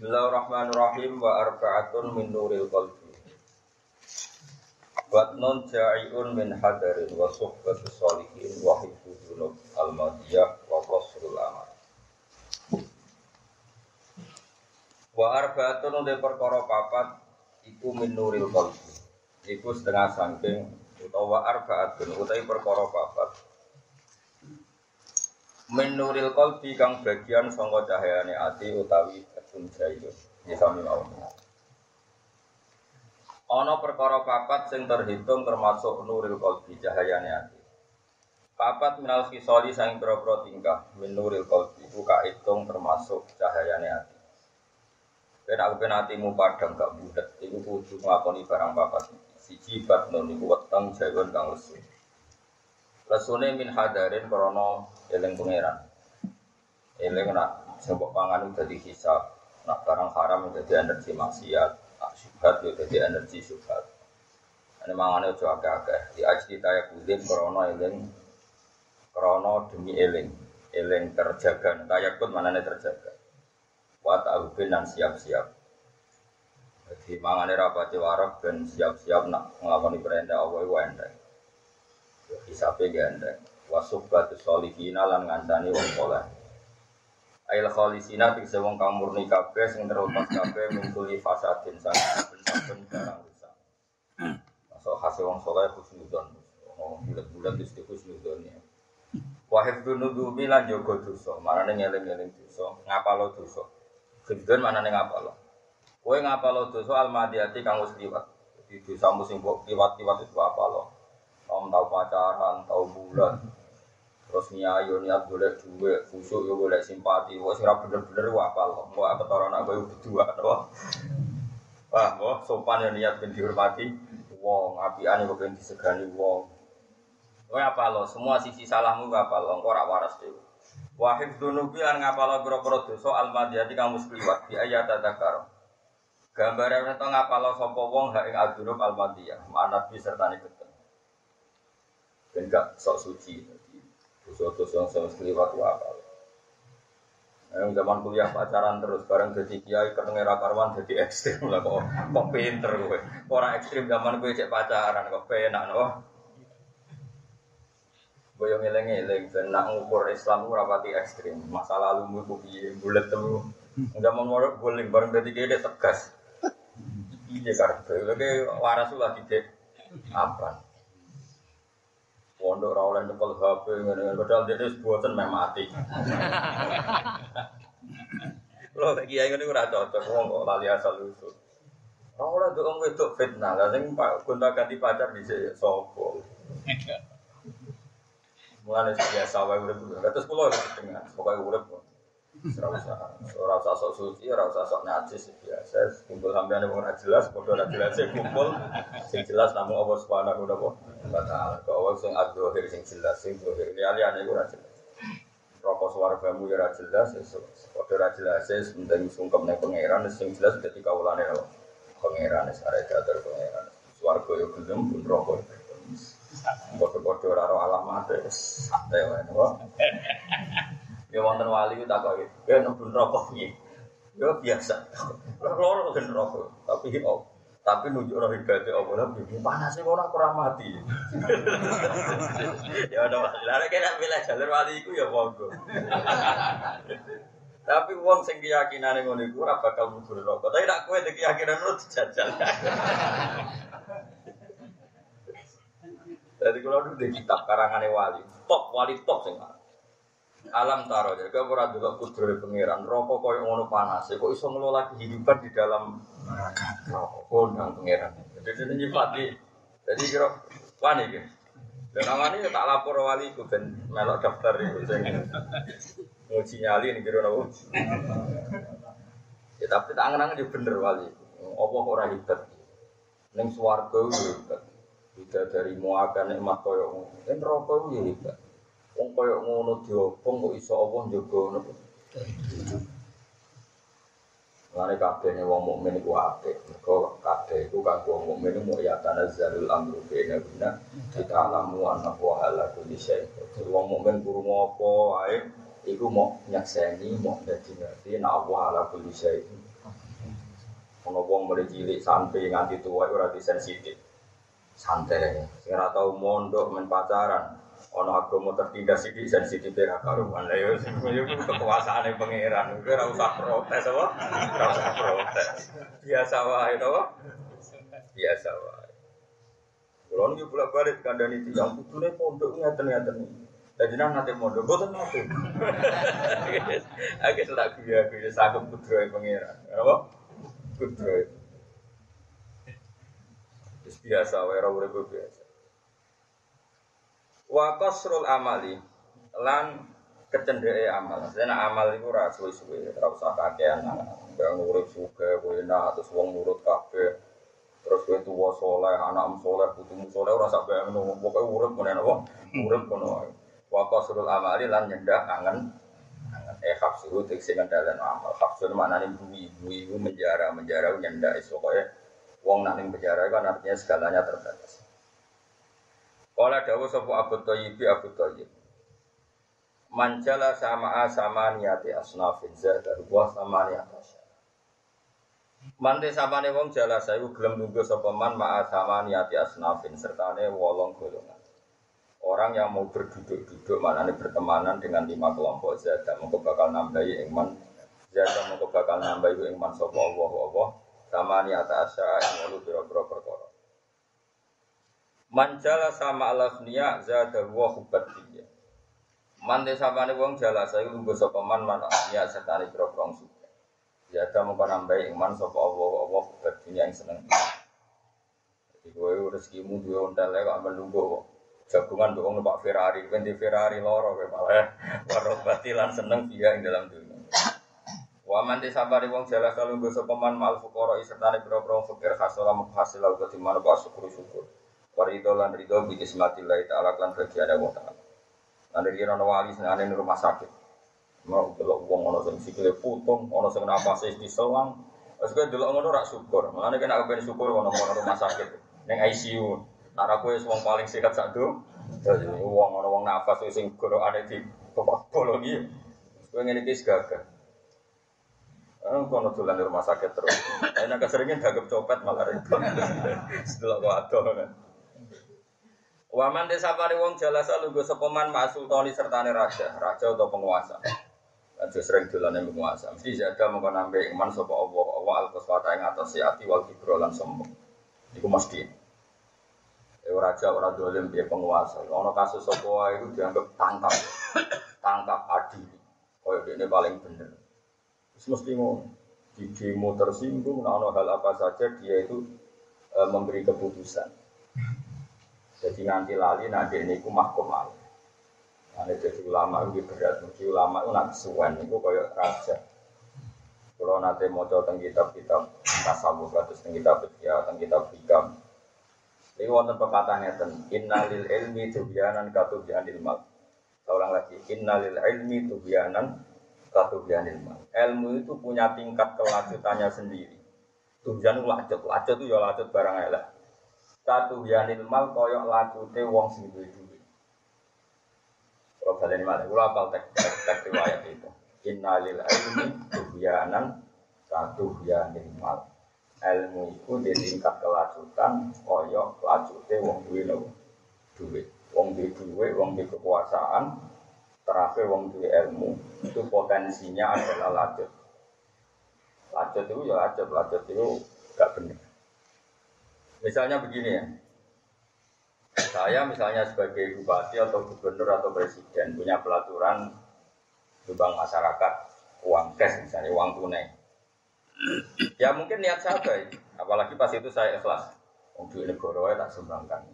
Bismillahirrahmanirrahim wa arba'atun min nuril qalbi. Batnun ja'iun min hadarin wa suhbatu sholihin wa hibbu dzunub al-madiyah wa qasrul amal. Wa arba'atun de perkara papat iku min nuril qalbi. Iku setengah saking utawa arba'atun utawi perkara papat min nuril qalbi kang bagian sangka cahayane ati utawi sun jaiyun ya sami mawon perkara papat sing terhitung termasuk nuril qalbi cahayane ati. Papat minal khisali sang pira-pira tingkah min nuril qalbi iku hitung termasuk cahayane ati. Ben aku ben atimu padang gak budet iku kudu nglakoni barang papat. Siji batnun iku weteng jawon kang lesu. Lesune min hadarin krana eling pangeran. Eling nak sebab pangan dadi hisab Nak barang haram jadi energi maksiat, nak syubhat jadi energi syubhat. Ini mangane ojo agak-agak. Di aji kita ya kudin krono eling, krono demi eling, eling terjaga. Kayak pun mana nih terjaga. Wat arubin dan siap-siap. Jadi mangane rapati warak dan siap-siap nak ngelakoni perintah Allah itu endek. Hisapnya gak endek. Wasubatu solihina lan ngancani wong soleh. Ail khalisina tegese wong kang murni kabeh sing terlepas kabeh mingkuli fasadin sang saben barang rusak. Masuk hasil wong saleh husnudon. Oh, bulat-bulat wis husnudon ya. Wahid dunudu lan jaga dosa, marane ngeling-eling dosa, ngapalo dosa. Husnudon manane ngapalo. Kowe ngapalo dosa almadiyati kang wis liwat. Jadi dosamu sing liwat-liwat itu apa lo? Om tau pacaran, tau bulan, terus niayo niat boleh duit khusyuk yo boleh simpati. Wah sih bener-bener wah loh mau apa taruh anak gue berdua doh wah wah sopan ya niat ben dihormati. Wong apian kok ben disegani wong. Wah apa lo? Semua sisi salahmu apa lo? Kok ora waras deh wahid dunubi lan ngapalo boro-boro dosa? Almadiyati kamu sekliwat. Di ayat tadzakar gambaran itu ngapalo sapa wong hak ing adunub almadiyah. Manat serta ketemu dan gak sok suci Dosa-dosa yang sama sekali waktu apa? Yang zaman kuliah pacaran terus bareng jadi kiai ketemu karwan jadi ekstrim lah kok. Kok pinter gue orang ekstrim zaman gue cek pacaran kok penak loh gue yang ngeleng ngeleng dan nak ngukur Islam gue rapati ekstrim. Masa lalu gue piye bulat tuh zaman mau guling bareng jadi kiai tegas. Iya karena lagi waras lagi dek apa Pondok ora oleh nyekel HP ngene padahal dia buatan meh mati. Lo kiai ngene ora cocok wong kok lali asal usul. Ora oleh ndok wedok fitnah, lah sing gonta ganti pacar dhisik sapa. Mulane biasa wae urip. Terus kula dengan pokoke urip. Ora usah, sok suci, ora usah sok najis biasa. Kumpul sampean wong ora jelas, padha ora jelas kumpul. Sing jelas namung Allah Subhanahu wa taala. Kok Allah sing adzahir sing jelas, sing zahir liyane ora jelas. Rokok swargamu ya jelas, padha ora jelas, penting sungkem ning pangeran sing jelas dadi kawulane pangeran arek datar pangeran. Swarga yo gelem pun rokok. Padha-padha ora ro alamat santai wae. Ya wonten wali tak kok. Ya nembun rokok piye? Ya biasa. Loro kan rokok, tapi oh, tapi nunjuk roh hidayah Allah lah bikin panas sih orang kurang mati. ya udah lalu kita pilih jalur wali itu ya monggo. Tapi uang sing keyakinan yang ngono iku ora bakal mlebu rokok. Tapi nak kowe keyakinan lu dijajal. Jadi kalau dulu di kitab karangane wali, top wali top sing Alam taro jadi kau ora dulu kudrohe pangeran. Rokok koyo ngono panas kok iso ngelola kehidupan di dalam rokok kondang pangeran. Jadi ini nyifati. Jadi kira wani gitu dan namanya tak lapor wali itu ben melok daftar itu sing nguji nyali nih kira nopo ya tapi tak angen-angen bener wali. Apa orang hebat? Neng swarga hebat. Tidak dari muakan nikmat koyo dan rokok itu hebat Wong koyo ngono diopong kok iso Allah njogo napa. Lare kabeh wong mukmin iku apik. Mergo kabeh iku kanggo wong mukmin mu ya tanazzalul amru baina bina kita alamu anna wa ala kulli syai. Wong mukmin guru apa wae iku mau nyakseni mau dadi ngerti nek Allah ala kulli syai Ono wong mulai cilik sampai nganti tua itu rada sensitif. Santai. Sing ora tau mondok men pacaran. Ono agama tertindas iki sensitif ya karuan. Lah yo sing yo kekuasaane pangeran. Kowe ora usah protes apa? Ora usah protes. Biasa wae to. Biasa wae. Kulo niki bolak-balik kandhani tiyang putune pondok ngeten-ngeten. Jadi nanti mondok, boten nanti. Aku tak guya guya sakit putro pangeran. Apa? Terus biasa, wae ora urip biasa. Wa kasrul amali lan kecendeke amal. Karena amal itu ora suwe-suwe, ora usah kakean. Yang urip suge, kowe enak terus wong nurut kabeh. Terus kowe tuwa saleh, anakmu saleh, putumu saleh ora sak bayang ngono. Pokoke urip ngene apa? Urip ngono. Wa kasrul amali lan nyendak angen eh hafsu tekse ngendalen amal. Hafsu maknane bui itu menjara, menjara nyendak iso kowe wong nang ning penjara kan artinya segalanya terbatas. Kala dawuh sapa Abu Thayyib Abu Thayyib. Manjala sama sama niati asnafin zada wa sama niati Mante samane wong jala sayu gelem nunggu sapa man ma'a sama niati asnafin sertane wolong golongan. Orang yang mau berduduk-duduk manane bertemanan dengan lima kelompok zada mengko bakal nambahi iman zada mengko bakal nambahi iman sapa Allah Allah sama niati asya ing wolu pira-pira perkara. Manjala sama alafniya zada wa hubbat dia. Mante samane wong jala sayu nunggu sapa man man ya sertane pira-pira suci. Ya ada mau nambahi iman sapa Allah Allah hubbat dia yang seneng. Jadi kowe rezekimu duwe ontel kok menunggu kok. Jagungan doang numpak Ferrari, ganti Ferrari loro kowe malah warok batilan seneng dia ing dalam dunia. Wa man disabari wong jala kalau nggo sapa man mal fuqara sertane pira-pira fakir hasil hasil lalu ketimana pak syukur syukur. Warido lan rido bi ismatillahi ta'ala lan bagiane wong ta'ala. Lan iki ana wali senane ning rumah sakit. Mau delok wong ana sing sikile putung, ana sing napase disewang. Wes kowe delok ngono rak syukur. Mulane kena kepen syukur ana rumah sakit ning ICU. Nara kowe wong paling do. Dadi wong ana wong nafas sing gorokane di bolongi. Kowe ngene iki gagah. Ah, kono dolan di rumah sakit terus. Enak keseringan dagem copet malah repot. Setelah kok ado kan. Waman desa pari wong jalasa lugu sepeman mak sultani sertane raja, raja atau penguasa. Kan sering dolan yang penguasa. Mesti jaga mengko nambe iman sapa Allah, Allah al kuswata ing atas ati wal kibro sombong. Iku mesti. Eh raja ora dolim dia penguasa. Ono kasus sapa wae iku dianggap tangkap. Tangkap adil. Koyo ini paling bener. Terus mesti ngono. Di demo tersinggung, nah, hal apa saja dia itu e, memberi keputusan. Jadi nanti lali nanti ini ku mahkum al. Nanti jadi ulama itu berat, mesti ulama itu nanti suwen itu kayak raja. Kalau nanti mau coba kitab kitab tasawuf terus kitab ya tentang kitab hikam. Ini wonten pepatahnya ten innalil ilmi tubyanan katubyanil mal. Seorang lagi innalil ilmi tubyanan katubyanil mal. Ilmu itu punya tingkat kelanjutannya sendiri. Tubyan itu lanjut, lanjut itu ya lanjut barang elek satu yanil mal koyok lacute wong sing duwe duwe. Kalau kalian malah, gue apal tek tek tek riwayat itu. Innalil ilmi tuhyanan satu yanil mal. Ilmu itu di tingkat kelajutan koyok lacute wong duwe lo duwe. Wong duwe duwe, wong duwe kekuasaan, terakhir wong duwe ilmu itu potensinya adalah lajut. Lajut itu ya lajut, lajut itu gak benar. Misalnya begini ya, saya misalnya sebagai bupati atau gubernur atau presiden punya pelaturan bank masyarakat uang cash misalnya uang tunai. Ya mungkin niat saya baik, apalagi pas itu saya ikhlas. Untuk negara tak sumbangkan.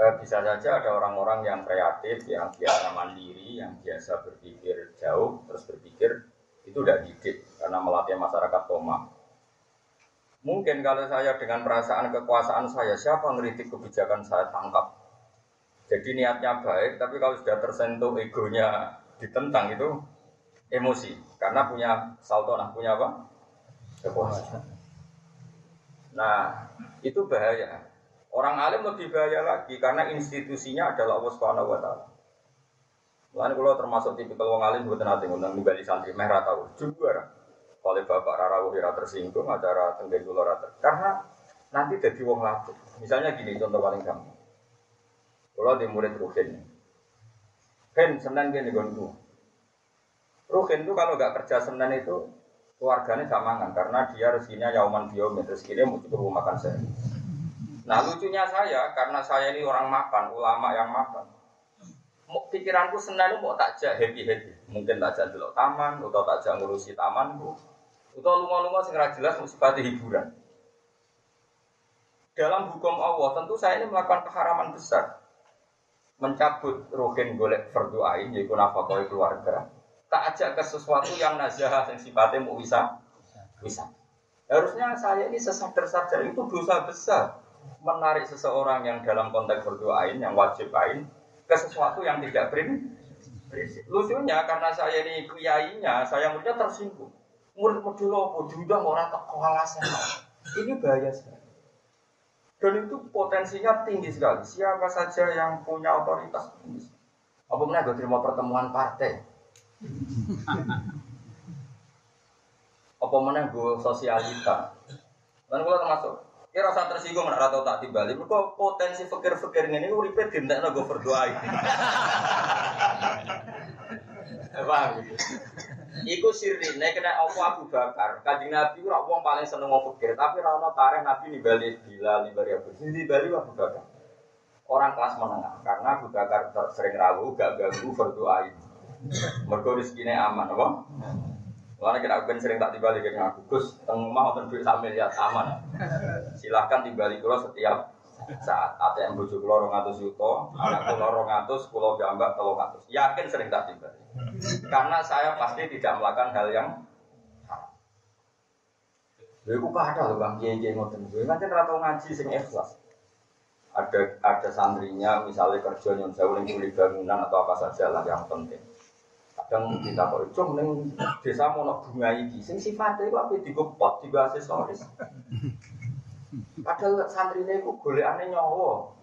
Eh, bisa saja ada orang-orang yang kreatif, yang biasa mandiri, yang biasa berpikir jauh, terus berpikir itu udah didik karena melatih masyarakat koma Mungkin kalau saya dengan perasaan kekuasaan saya, siapa ngeritik kebijakan saya tangkap. Jadi niatnya baik, tapi kalau sudah tersentuh egonya ditentang itu emosi. Karena punya salto, nah punya apa? Kekuasaan. Nah, itu bahaya. Orang alim lebih bahaya lagi karena institusinya adalah Allah Subhanahu wa taala. Lalu kalau termasuk tipikal orang alim buat nanti ngundang nunggali santri merah tahu juga oleh bapak Rara Wira tersinggung, acara tenggen kula rata. Karena nanti jadi wong latih. Misalnya gini, contoh paling gampang. Kalau di murid Ruhin, Ken, Senin gini gonku. Ruhin itu kalau nggak kerja Senin itu keluarganya samangan karena dia rezekinya yauman biomet, rezekinya mau cukup makan saya. Nah lucunya saya, karena saya ini orang makan, ulama yang makan. Pikiranku Senin mau takjak happy-happy. Mungkin takjak dulu taman, atau takjak ngurusi tamanku. Atau lunga-lunga segera jelas musibati hiburan. Dalam hukum Allah tentu saya ini melakukan keharaman besar. Mencabut rohin golek berdoain yaitu nafkah keluarga. Tak ajak ke sesuatu yang nazah yang sifatnya mau bisa bisa. Harusnya saya ini sesadar sadar itu dosa besar. Menarik seseorang yang dalam konteks berdoain yang wajib lain ke sesuatu yang tidak berin lucunya karena saya ini kiainya saya muridnya tersinggung murid murid lo judah orang tak kewalasan ini bahaya sekali dan itu potensinya tinggi sekali. Siapa saja yang punya otoritas tinggi. Apa mana gue terima pertemuan partai? Apa mana gue sosialita? Dan gue termasuk. Ya rasa tersinggung nak rata tak tiba Kok potensi fikir-fikir ini ribet tidak gue berdoa. Paham gitu. Iku sirine kena apa Abu Bakar. Kanjeng Nabi ora wong paling seneng ngomong fikir, tapi ora ono tareh Nabi nimbali Bilal, nimbali Abu Bakar. Bali Abu Bakar. Orang kelas menengah karena Abu Bakar sering rawu gak ganggu berdoa ini. Mergo rezekine aman apa? Lalu kita akan sering tak tiba lagi aku Gus, teng mau ten duit aman. Silahkan tiba di setiap saat ATM bojo kula 200 juta, anak kula 200, kula jambak 300. Yakin sering tak tiba. Karena saya pasti tidak melakukan hal yang Lha iku kada lho Bang kiai-kiai ngoten. Kuwi pancen ra ngaji sing ikhlas. Ada ada santrinya misalnya kerja nyon sewu ning bangunan atau apa saja lah yang penting. Kadang kita kok cung ning desa mau bunga iki sing sifatnya iku ape digopot, digo aksesoris. Padahal santrine iku golekane nyawa.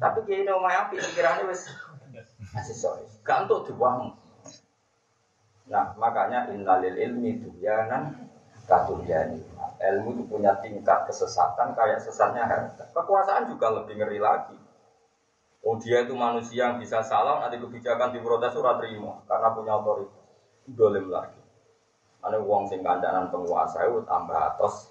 Tapi kiai nang omahe apik pikirane wis aksesoris. Gak untuk dibuang. Nah, makanya innalil ilmi duyanan katuryani. Ilmu itu punya tingkat kesesatan kayak sesatnya harta. Kekuasaan juga lebih ngeri lagi. Oh dia itu manusia yang bisa salah, nanti kebijakan diprotes surat terima karena punya otoritas. Dolim lagi. Ada uang sing kandanan penguasa itu tambah atas.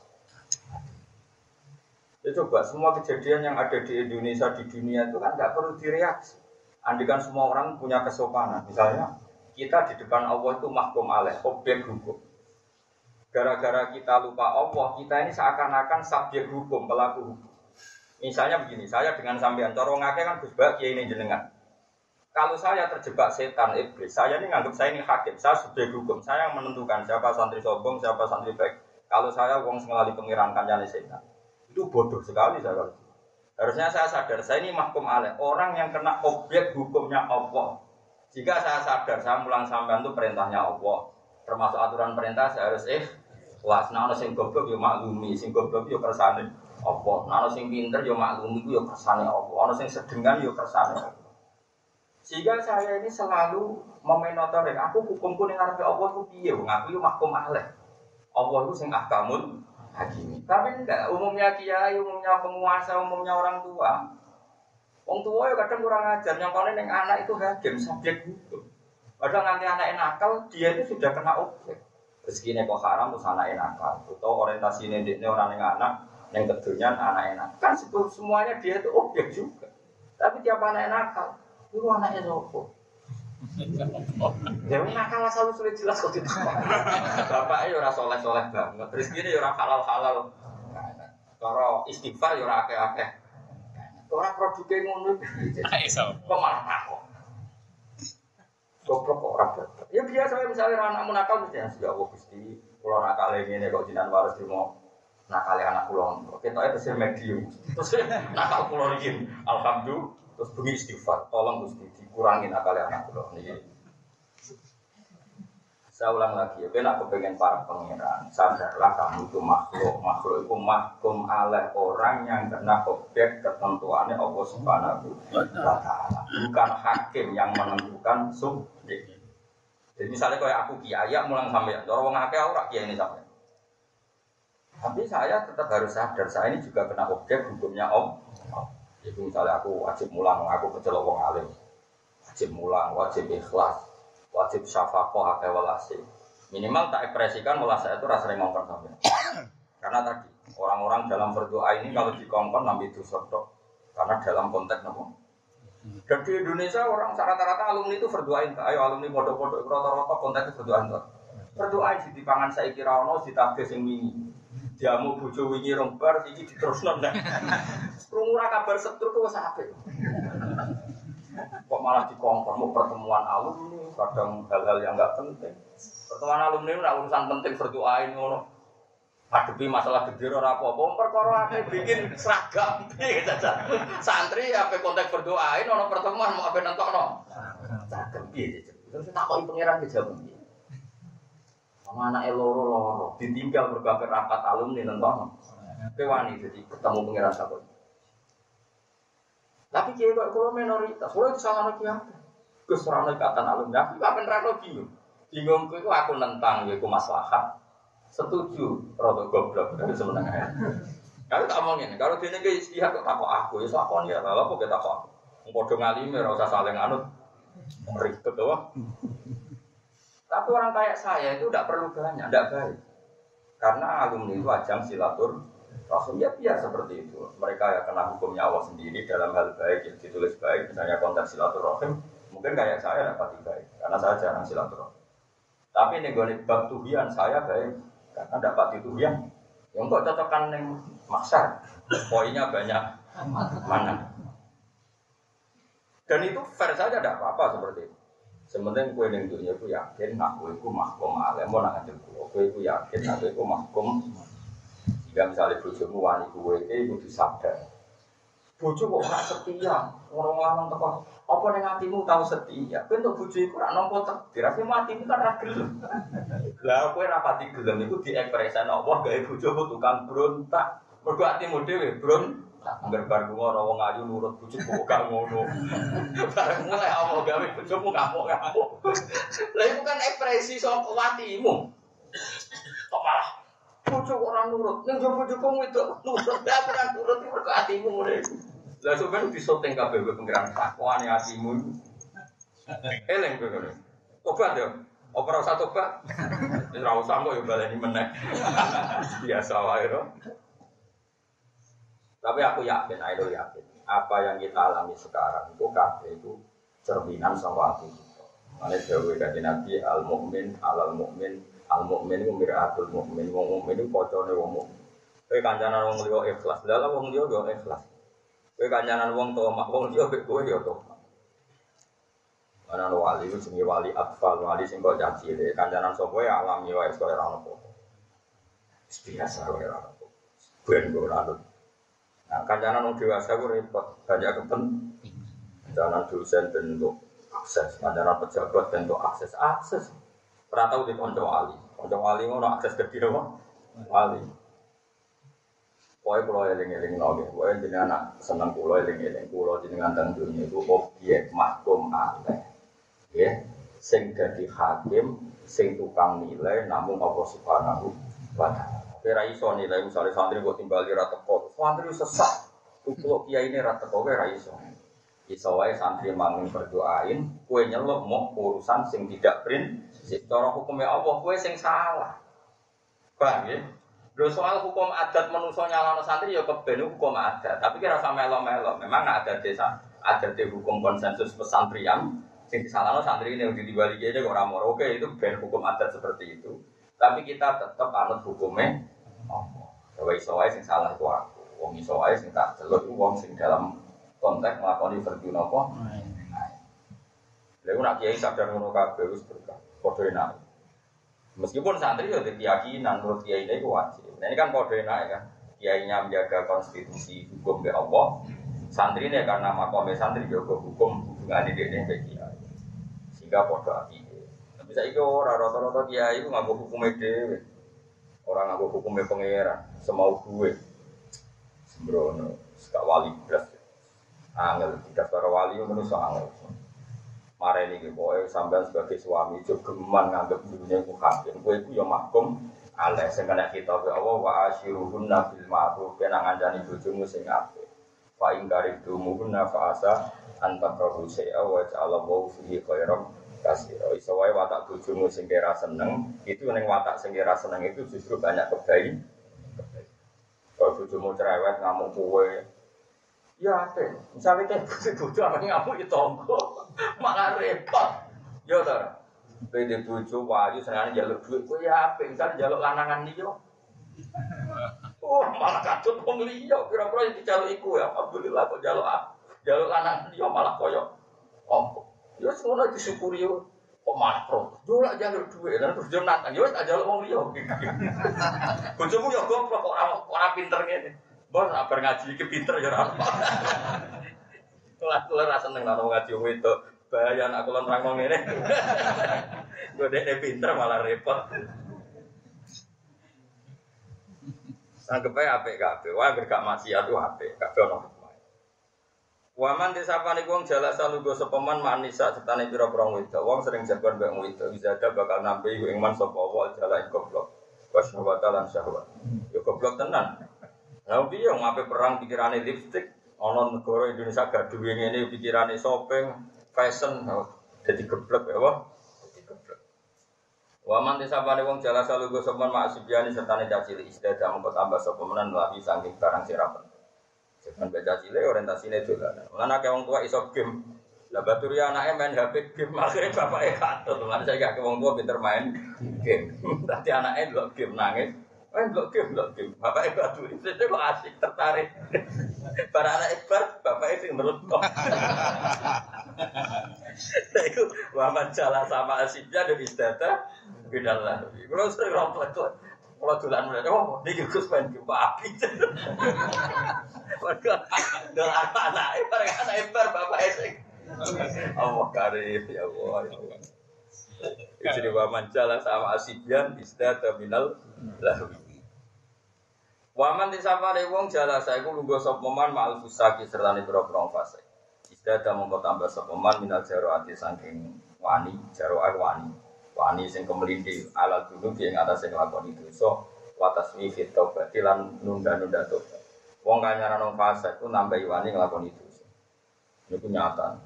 Ya coba semua kejadian yang ada di Indonesia di dunia itu kan nggak perlu direaksi. Andikan semua orang punya kesopanan. Misalnya kita di depan Allah itu mahkum alaih, objek hukum. Gara-gara kita lupa Allah, kita ini seakan-akan subjek hukum, pelaku hukum. Misalnya begini, saya dengan sampean corong ngake kan Gus Bak ini jenengan. Kalau saya terjebak setan iblis, saya ini nganggap saya ini hakim, saya subjek hukum, saya yang menentukan siapa santri sombong, siapa santri baik. Kalau saya uang sengalali pengiran kancane setan, itu bodoh sekali saya kalau. Harusnya saya sadar, saya ini mahkum alaih, orang yang kena objek hukumnya Allah. Jika saya sadar saya mulang sampean itu perintahnya Allah, termasuk aturan perintah saya harus ikhlas. Nah, sing goblok yo maklumi, sing goblok yo kersane Allah. Nah, sing pinter yo maklumi yo kersane Allah. Ana sing sedengan yo kersane. Sehingga saya ini selalu memenotorik aku hukumku ning ngarepe Allah ku piye? Wong aku yo mahkum alaih. Allah itu sing ahkamul hakimi. Tapi enggak, umumnya kiai, umumnya penguasa, umumnya orang tua Wong tua ya kadang kurang ajar, yang paling yang anak itu hakim, subjek hukum. Padahal nanti anak nakal, dia itu sudah kena objek. Rezekinya kok haram, terus anak nakal. Atau orientasi ini orang yang anak, yang kedunya anak enak. Kan semuanya dia itu objek juga. Tapi tiap anak nakal, itu anaknya sopo. Ya nakal selalu sulit jelas kok tidak. Bapak ya orang soleh soleh banget. Rezeki ini orang halal halal. Kalau istighfar ya orang akeh akeh. Orang produknya ngono. Kok malah takut. Goblok orang goblok. Ya biasa misalnya anak nakal mesti ya Allah Gusti, kalau nakal ini kok jinan waris di mau nakal anak. Kita itu sih medium. Terus nakal pulau ini, alhamdulillah. Terus bunyi istighfar, tolong Gusti dikurangin nakal anak pulau ini. Saya ulang lagi, ya, aku pengen para pangeran, sadarlah kamu itu makhluk, makhluk itu mahkum oleh orang yang kena objek ketentuannya Allah Subhanahu wa Ta'ala, bukan hakim yang menentukan subjek. Jadi misalnya kayak aku kiai, mulang sampai, orang ngake aku kiai ini sampai. Tapi saya tetap harus sadar, saya ini juga kena objek hukumnya om. Itu misalnya aku wajib mulang, aku kecelok wong alim. Wajib mulang, wajib ikhlas, wajib syafakoh, akeh walasi. Minimal tak ekspresikan mulai saya itu rasa ngongkon sampai. Karena tadi orang-orang dalam berdoa ini kalau dikongkon nampi itu sotok. Karena dalam konteks nopo. Dan di Indonesia orang rata-rata alumni itu berdoain, ayo alumni bodoh-bodoh rata-rata konteksnya berdoain. Berdoain di pangan saya kira ono di tabes yang ini jamu bojo wingi rong bar iki diterusno nek. Krungu kabar setruk kok sampe. Kok malah dikongkon mau pertemuan alumni, kadang hal-hal yang enggak penting. Pertemuan alumni itu urusan penting berdoain ngono. Hadepi masalah gede ora apa-apa, perkara bikin seragam Santri apa konteks berdoain ono pertemuan mau apa nentokno. Seragam piye Terus takoki pangeran kejawab sama anak loro loro, ditinggal berbagai rapat alumni nonton. Kewani jadi ketemu pengiran satu. Tapi kiai kok kalau minoritas, kalau itu salah lagi apa? Keserangan ikatan alumni, tapi apa nerano bingung? Bingung itu aku nentang, yaitu maslahat. Setuju, rada goblok dari sebenarnya. Kalau tak mau ini, kalau dia nggak istihad kok takut aku, ya takut ya, lalu aku kita takut. Podo ngalimi, rasa saling anut, ribet doang. Tapi orang kayak saya itu tidak perlu banyak, tidak baik. Karena alumni itu ajang silatur Rasul ya biar seperti itu. Mereka ya kena hukumnya Allah sendiri dalam hal baik yang ditulis baik, misalnya konteks silaturahim. Mungkin kayak saya dapat baik, karena saya jarang silaturahim. Tapi gue bab tuhian saya baik, karena dapat tuhian. Yang kok cocokkan yang maksar, poinnya banyak mana. Dan itu fair saja, tidak apa-apa seperti itu. Sementing kue ning dunia ku yakin nak kue ku mahkum alim mau nak ngajeng kue kue ku yakin nak kue ku mahkum. Jika misalnya bojomu wani kue itu disadar bojo kok gak setia? Orang lanang teko apa ning atimu tahu setia? Kowe untuk bojo iku ora nampa takdir. Tapi matimu kan ra gelem. Lah kowe ra pati gelem iku diekspresen Allah gawe bojomu tukang berontak mergo atimu dhewe berontak Angger bar lunga ora wong ayu nurut bojomu gak ngono. Bareng mulai apa gawe bojomu ngamuk-ngamuk. Lah itu kan ekspresi saka watimu. Kok malah bojo ora nurut. Ning yo bojomu itu nurut, ya ora nurut iku kok atimu ngene. Lah sampeyan disoteng kabeh kowe pengiran takwane atimu. Eleng kowe. Tobat yo. Apa ora usah tobat? Wis ora usah kok yo baleni meneh. Biasa wae tapi aku yakin, aku yakin, apa yang kita alami sekarang itu kabeh itu cerminan sama kita. Mana jauh dari Nabi al mukmin al mukmin al mukmin itu miratul mukmin, wong mukmin itu kocone wong mukmin. Kowe kancanan wong liya ikhlas, lha wong liya yo ikhlas. Kowe kancanan wong mak wong liya mek kowe yo tomak. Mana wali itu jenenge wali atfal, wali sing kok caci deh. Kancanan sapa ya alami wae ora ono apa. Biasa wae ono. Ben ora Nah, kancanan orang dewasa gue repot, banyak kepentingan. Kancanan dosen bentuk akses, kancanan pejabat bentuk akses, akses. Pernah di konco wali, konco wali ngono akses ke dia? Wali. Pokoknya pulau eling-eling lagi, pokoknya jadi anak senang pulau eling-eling, pulau jenengan dan dunia itu objek mahkum aneh. Ya, sing jadi hakim, sing tukang nilai, namun Allah subhanahu wa ta'ala. Kira iso nilai misalnya santri gue tinggal di rata kok, santri sesat. Kalau kiai ini rata kok kira iso. Iso wae santri mangin berdoain, kue nyelok mau urusan sing tidak print. Cara hukumnya Allah, kue sing salah. Paham ya? Lho soal hukum adat manusia nyalano santri ya keben hukum adat. Tapi kira sama melo-melo. Memang ada desa, ada di hukum konsensus pesantrian. Sing disalahno santri ini yang di balik aja ramor. Oke itu ben hukum adat seperti itu. Tapi kita tetap anut hukumnya Allah. Coba iso wae sing salah itu aku. Wong iso wae sing tak celuk wong sing dalam konteks nglakoni verdi napa. Lha nak kiai sadar ngono kabeh wis berkah. Padha enak. Meskipun santri yo keyakinan menurut kiai ini wajib. Nah ini kan padha enak kan. Kiainya menjaga konstitusi hukum ke Allah. Santri ini karena makomnya santri juga hukum hubungan ini dengan kiai. Sehingga padha api. Bisa itu orang rata-rata kiai nggak hukumnya dewe. Orang nggak hukumnya pangeran, semau gue. Sembrono, sekak wali belas. Angel, para wali menurut angel. Mare ini gue, boy, sambil sebagai suami, juga geman nganggep dunia itu hakim. Gue itu ya makum, Ale sing kena kita be Allah wa asyiruhunna bil ma'ruf kena ngancani bojomu sing apik. Fa ing karidumuhunna fa asa antakrahu syai'a wa ja'ala fihi khairan kasira. Iso wae watak bojomu sing kira seneng, itu ning watak sing kira seneng itu justru banyak kebaikan. Kalau bojomu cerewet ngamuk kowe, ya teh, misalnya teh bojo apa ngamuk itu tonggo, malah repot. Ya ta. Bede bojo wayu senengane njaluk duit kowe ya apik, misale njaluk lanangan liya. Oh, malah katut wong liya, kira-kira yang dijaluk iku ya. Alhamdulillah kok njaluk ah. Njaluk lanangan liya malah koyo oh. Ya semono disyukuri yo. Kok malah pro. Yo lak njaluk duit dan terus jam nantang yo tak njaluk wong liya. Bojomu yo goblok kok ora ora pinter ngene. Bos bar ngaji iki pinter ya ora apa. Kelas-kelas rasa seneng nang ngaji wong itu. Bahaya anak kula ngene. Gue dek pinter malah repot. Anggap aja apik kabeh. Wah, gak maksiat tuh apik. Kabeh ono. Waman disapane wong jalak salugo sepeman manisa setane pira-pira wedok. Wong sering mbek wedok. Bisa ada bakal nampi ing man sapa wa jalak goblok. Wa syahwat lan syahwat. Yo goblok tenan. Lah piye ngape perang pikirane lipstick, ana negara Indonesia gak duwe ngene pikirane shopping, fashion. Jadi goblok ya, wah. Jadi goblok. Waman disapane wong jala salugo sepeman maksibiani sertane cacili istiadah mengko tambah sapa menan lagi saking barang sirapan. Sepan baca cilik orientasine dolanan. Lan akeh wong tua iso game. Lah batur ya anake main HP game akhirnya bapake katut. Lan saya gak wong tua pinter main game. Dadi anake ndelok game nangis. Eh ndelok game ndelok game. Bapake batu itu kok asik tertarik. Para anak ibar bapake sing menurut kok. Nah itu waman sama asibnya dan istata bidallah. Kalau sering rompet tuh. Kalau dolan mulai, oh, ini Gus main game api. Mereka dolan anak, bareng anak ibar bapak esek. Allah karim, ya Allah, ya Allah. Jadi waman jala sama asibyan istata minal lahwi. Waman disapane wong jala saya ku lungguh sapa man ma'al fusaki serta ni boro fase. Mongko tambah sapa man minal jaroati saking wani, jaroa wani. Wani sing kemelindi ala dulu yang atas sing lakoni dosa watas wifit taubat lan nunda-nunda tobat. Wong kanyaran nang fase ku nambahi wani dosa. Ini nyata.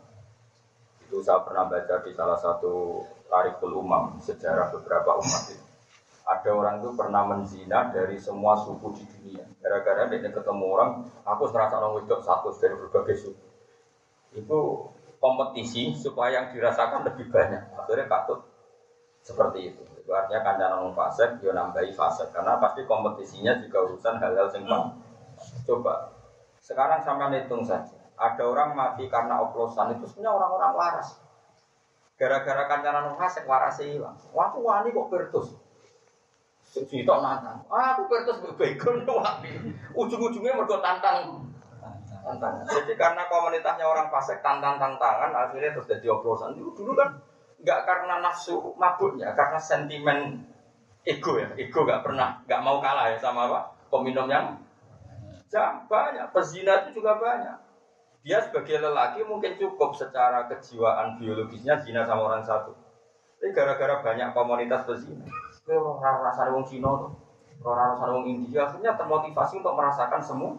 Itu saya pernah baca di salah satu tarikul umam sejarah beberapa umat itu. Ada orang itu pernah menzina dari semua suku di dunia. Gara-gara dia ketemu orang, aku merasa orang itu satu dari berbagai suku. Itu kompetisi supaya yang dirasakan lebih banyak. Akhirnya katut seperti itu. Itu artinya kancanan fasek, dia nambahi fasek. Karena pasti kompetisinya juga urusan hal-hal yang Coba, sekarang sampai hitung saja. Ada orang mati karena oplosan itu sebenarnya orang-orang waras. Gara-gara kancanan fasek warasnya hilang. Waktu wani kok bertus. Sitok nantang. Ah, aku bertus bebegon Ujung-ujungnya mergo tantang. Tantang. Jadi karena komunitasnya orang fasik tantang-tantangan akhirnya terus jadi oplosan. Dulu kan nggak karena nafsu mabuknya, karena sentimen ego ya. Ego nggak pernah, nggak mau kalah ya sama apa? Peminum yang jam banyak. Pezina itu juga banyak. Dia sebagai lelaki mungkin cukup secara kejiwaan biologisnya zina sama orang satu. Tapi gara-gara banyak komunitas pezina, orang rasa wong Cina tuh, orang rasa wong India, akhirnya termotivasi untuk merasakan semua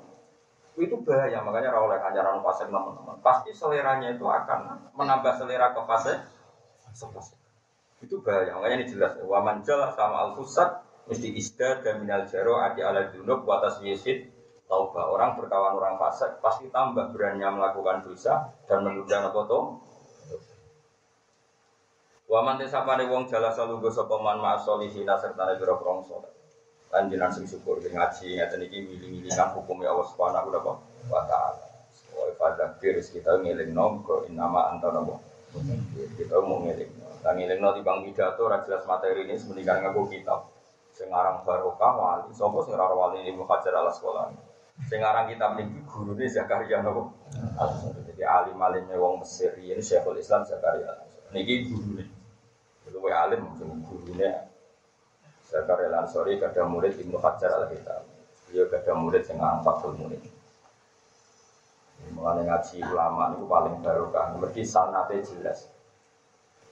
itu bahaya makanya rawol kanjaran fase teman-teman pasti seleranya itu akan menambah selera ke fase itu bahaya. Makanya ini jelas. Waman jalah sama al fusat mesti isda dan minal jaro adi ala dunub watas yesid tauba. Orang berkawan orang fasik pasti tambah berani melakukan dosa dan menunda foto Waman desa pada wong jala salugo sopaman ma'as solihina serta nebiro prong sholat Kan jinan sing syukur sing ngaji ngeten iki mili-mili kan hukumnya Allah Subhanahu wa taala. Wa fadzakir kita ngelingno ke inama antara apa. Kita mau ngelingno. Lah ngelingno di bang pidato jelas materi ini mendingan ngaku kitab. Sing aran barokah wali, sapa sing ora wali Ibnu Hajar al sekolah. Sing aran kitab niki gurune Zakaria napa? Jadi alim alimnya wong Mesir ini Syekhul Islam Zakaria. Niki gurune. Luwe alim gurune Zakaria Lansori ada murid Ibnu Hajar al Hitam. Dia ada murid yang Fathul murid. Mengenai ngaji ulama itu paling baru kan. Mereka sanatnya jelas.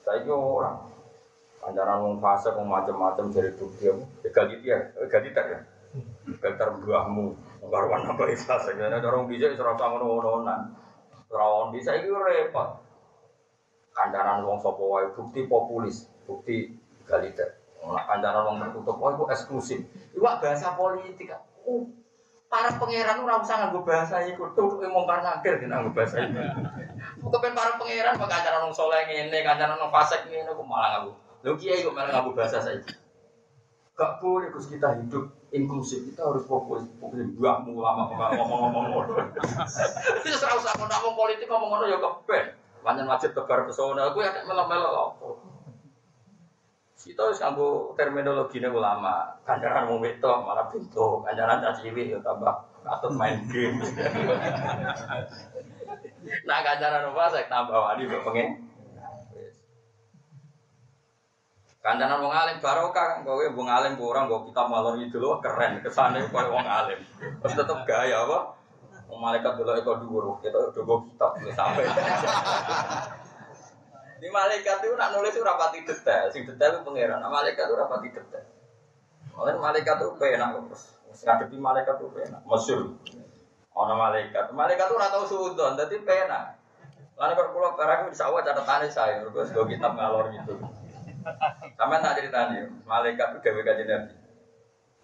Saya itu orang Kancanan wong fase wong macam-macam dari apa? Egaliter, egaliter ya. Egaliter buahmu. Karuan apa ikhlas ya. Nek orang bisa ora usah ngono-ngononan. Ora bisa iki repot. Kancanan wong sapa wae bukti populis, bukti egaliter. Nek kancanan wong tertutup wae itu eksklusif. Iwak bahasa politik. Uh, para pangeran ora usah nganggo bahasa iku tutuke mongkar nakir nganggo bahasa iku. Kepen para pangeran kok kancanan wong saleh ngene, kancanan wong fasik ngene kok malah nganggo Lu kiai kok malah ngaku bahasa saya. Gak boleh terus kita hidup inklusif. Kita harus fokus fokus buahmu lama ngomong-ngomong. Itu serau sama ngomong politik ngomong-ngomong ya keben. Banyak wajib tebar pesona. Gue ada melo-melo apa. Kita harus nganggo terminologi ulama. Kandaran mau itu malah pintu. Kandaran caciwi ya tambah atau main game. nah kandaran apa saya tambah wali pengen. Kancanan wong alim barokah kowe wong alim orang gue kita malor itu loh keren kesane kowe wong alim. Terus tetep gaya apa? Malaikat dulu itu dulu kita udah kitab sampai. Di malaikat itu nak nulis itu rapati detail, sing detail itu pangeran. Nah, malaikat itu rapati detail. Oleh malaikat itu penak terus. Ngadepi malaikat itu penak. Masyur. Ono malaikat, malaikat itu ratau sudon, jadi penak. Lalu kalau pulau barang bisa awal catatannya saya, terus gue kitab ngalor gitu. Sama tak ceritanya, malaikat itu gawe kajian nabi.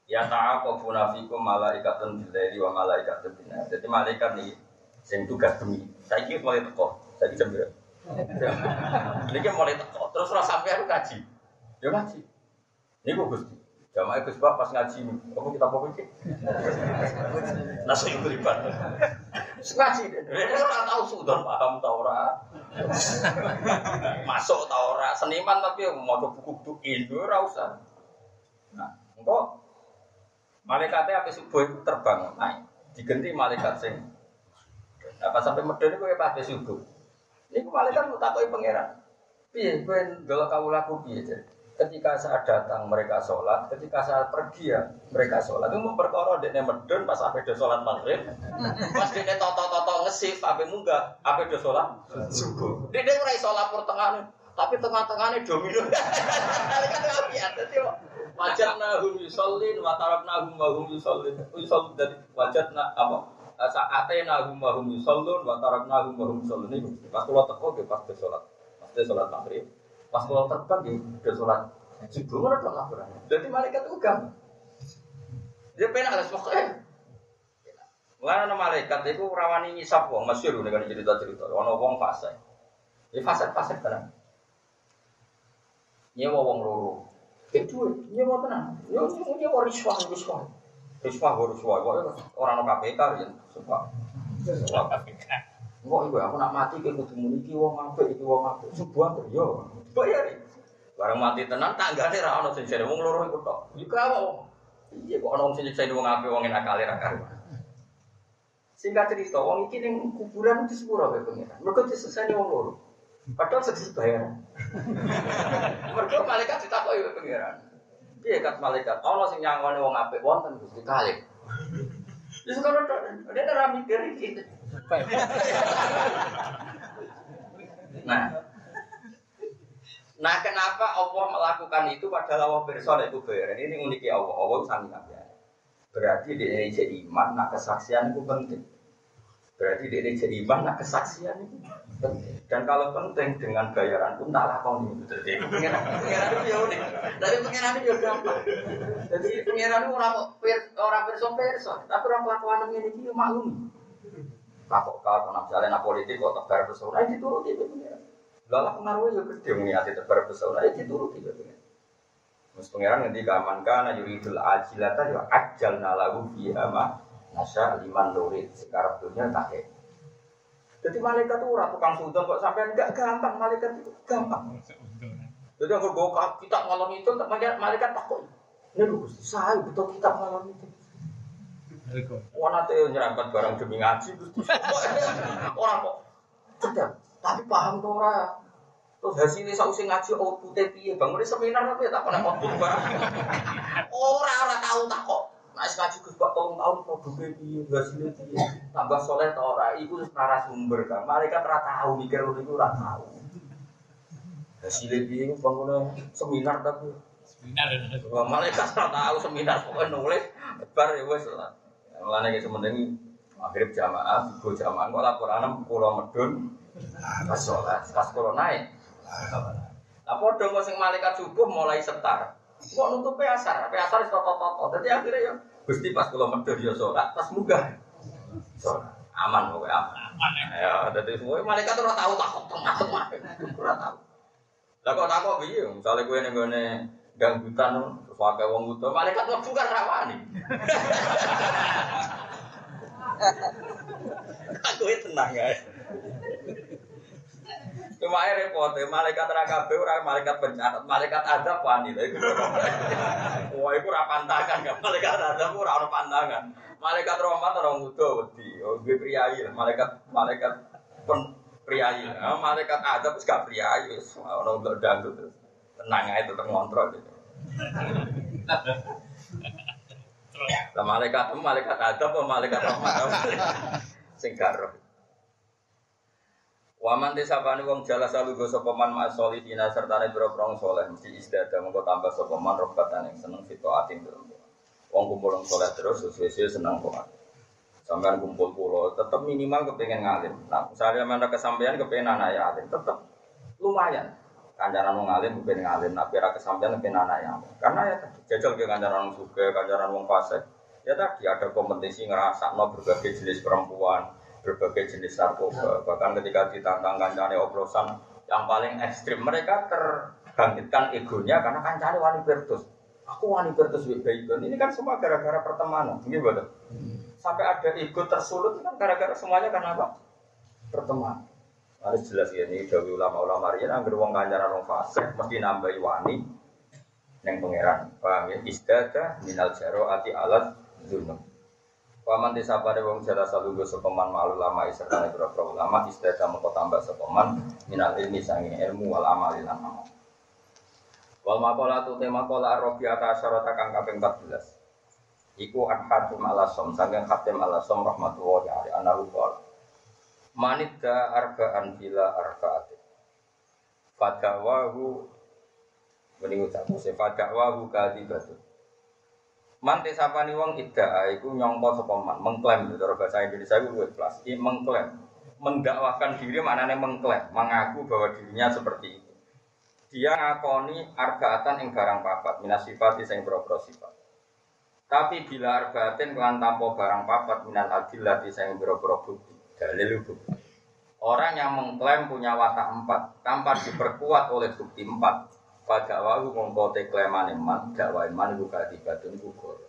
Ya ta'aqabu nafikum malaikatun billaili wa malaikatun binar. Jadi malaikat nih yang tugas demi. Saya kira mulai teko, saya jam berapa? Ini mulai teko, terus sampai aku ngaji. Ya ngaji. Ini gue gusti. Jamaah Gus Pak pas ngaji, apa kita apa iki? Nasi beribat. Ngaji, dia ora tahu sudah paham tau ora. Masuk tau ora, seniman tapi mau buku-buku Indo ora usah. Nah, engko malaikatnya apa subuh itu terbang naik, diganti malaikat sing apa sampai medeni kowe pas subuh. Ini malaikat mau takoki pangeran. Piye kowe ndelok kawulaku piye? ketika saat datang mereka sholat, ketika saat pergi ya mereka sholat. Itu memperkara dia medun pas apa dia sholat maghrib, pas dia toto toto ngesif, apa munggah, apa dia sholat subuh. Dia dia mulai sholat pertengahan, tapi tengah-tengahnya domino. Kan api ada sih wajat nahum yusolin, watarak nahum mahum yusolin, yusol dari wajat nah apa? Saatnya nahum mahum yusolin, watarak nahum mahum yusolin ini pas kalau teko pas dia sholat, pas sholat maghrib. Pas kalau terbang ya udah sholat subuh mana dong laporan. Jadi malaikat itu gampang. Dia penak lah. Mulai nama malaikat itu rawani ngisap wong masyur dengan cerita-cerita. Ono wong fase. Ya fase fase tenang. Nyewa wong loro. Itu nyewa tenang. Ya nyewa riswah riswah. Riswah riswah. Orang no KPK ya. Sumpah. Enggak ibu, aku nak mati ke kudu muni iki wong apik iki wong apik. Sebuah kok yo. Bayar. Barang mati tenan tanggane ra ono sing jare wong loro iku tok. Iku? Iya kok ono sing nyiksa wong apik wong enak kali ra karuan. Singkat cerita, wong iki ning kuburan itu sepuro wae pengiran. Mergo disesani wong loro. Padahal sedih bayar. Mergo malaikat ditakoki pengiran. Piye kat malaikat? Ono sing nyangone wong apik wonten Gusti kali. Ya sekarang dia ora mikir iki. Nah, nah kenapa Allah melakukan itu padahal Allah bersoal itu bayar? Ini uniknya Allah. Allah sangat ya. Berarti di Indonesia iman, nah kesaksian itu penting. Berarti di Indonesia iman, nah kesaksian itu penting. Dan kalau penting dengan bayaran pun tak lakon ini. Jadi pengiran pengiran itu ya unik. Tapi pengiran itu gampang. Jadi pengiran itu orang orang perso perso, tapi orang kelakuan ini itu maklum. Lakok kau kalau misalnya politik kok tebar pesona itu turuti itu pengiran. Lalu pengaruhnya juga gede mengingat tebar pesona itu turuti itu pengiran. Mas pengiran nanti keaman karena yuridul ajilata ya ajal nalagu fiha nasya liman nurid sekarang dunia tak Jadi malaikat itu orang tukang sudon kok sampai enggak gampang malaikat itu gampang. Jadi aku bawa kita malam itu malaikat takut. Ini lu saya betul kita malam itu. Wah nanti nyerangkan barang demi ngaji Orang kok cerdas, tapi paham tuh orang. Terus hasilnya saya usah ngaji outputnya piye bang, ini seminar tapi tak pernah output barang. Orang orang tahu tak kok. Nah, ngaji gus pak tolong tahun produknya piye, hasilnya piye, tambah soleh tau orang. Ibu narasumber kan, mereka ora tahu mikir itu ora tahu. Hasilnya piye bangun seminar tapi Seminar. Wah, malaikat ora tahu seminar pokoknya nulis bar ya wis lah. Mulane iki sementing maghrib jamaah, subuh jamaah kok laporan kula medun pas sholat, pas kula naik. Lah padha kok sing malaikat subuh mulai setar. Kok nutupe asar, asar wis toto-toto. Dadi akhirnya ya Gusti pas kula medun ya sholat, pas munggah. Sholat. Aman pokoknya aman. Aman ya. Ya, dadi semua malaikat ora tahu takut takut ora tahu. Lah kok takut piye? Misale kowe ning gone ganggutan terus wae wong buta, malaikat mlebu kan rawani. Aku itu tenang ya. Cuma air repot, malaikat rakabe ora malaikat pencatat, malaikat ada wani lha iku. Wah, iku ora pantangan kan, malaikat ada ora ono pantangan. Malaikat rahmat ora ngudo wedi, oh gue priayi, malaikat malaikat pun priayi. Nah, malaikat ada wis gak priayi, wis ono untuk dangdut terus. Tenang ae tetep ngontrol gitu. Lah malaikat malaikat ada apa malaikat rahmat? Sing garo. Waman desa bani wong jala salu go sapa man ma solihina serta ne boro prong soleh mesti isdada mengko tambah sapa man robatan yang seneng fito ating dalam Wong kumpul soleh terus sesuai seneng kok. Sampean kumpul pulau tetep minimal kepengen ngalim. Nah, misalnya mana kesampaian kepengen anak ya alim tetep lumayan. Kancaran wong alim kepengen ngalim, tapi ra kesampaian kepengen anak ya. Karena ya jajal ke kancaran wong suge, kancaran wong fasik. Ya tadi ada kompetisi ngerasa no berbagai jenis perempuan, berbagai jenis narkoba. Bahkan ketika ditantang kancane oplosan yang paling ekstrim, mereka terbangkitkan egonya karena kancane wani bertus. Aku wani bertus baik Ini kan semua gara-gara pertemanan. Ini betul. Sampai ada ego tersulut kan gara-gara semuanya karena apa? Pertemanan. Harus jelas ya ini dari ulama-ulama rian anggar wong kancaran wong fasik mesti nambahi wani neng pangeran. Paham ya? Istada minal jaro ati alat zulm. Paman desa pada wong jala salugo sepeman malu lama iserta beberapa ulama istada mengko tambah sepeman minal ilmi sangi ilmu wal amali lan amal. Wal makola tu tema kola arabiata asyarata kang kaping 14. Iku an hatim ala som sanggeng hatim ala som rahmatullahi alaihi anahu qala manidda arba'an bila arba'ati fadawahu mending ucap se fadawahu kadibatu Man tesapani wong idda'a iku nyongko sapa man, mengklaim cara bahasa Indonesia iku luwih plus. Iki mengklaim. Mendakwahkan diri maknanya mengklaim, mengaku bahwa dirinya seperti itu. Dia ngakoni arbaatan ing barang papat, minas sifat sing sifat. Tapi bila arbaatin kelan tanpa barang papat minal adillah sing boro-boro bukti, dalil bukti. Orang yang mengklaim punya watak empat tanpa diperkuat oleh bukti empat, pada wahu mengkote klaimane man, dakwa iman iku kadibatun gugur.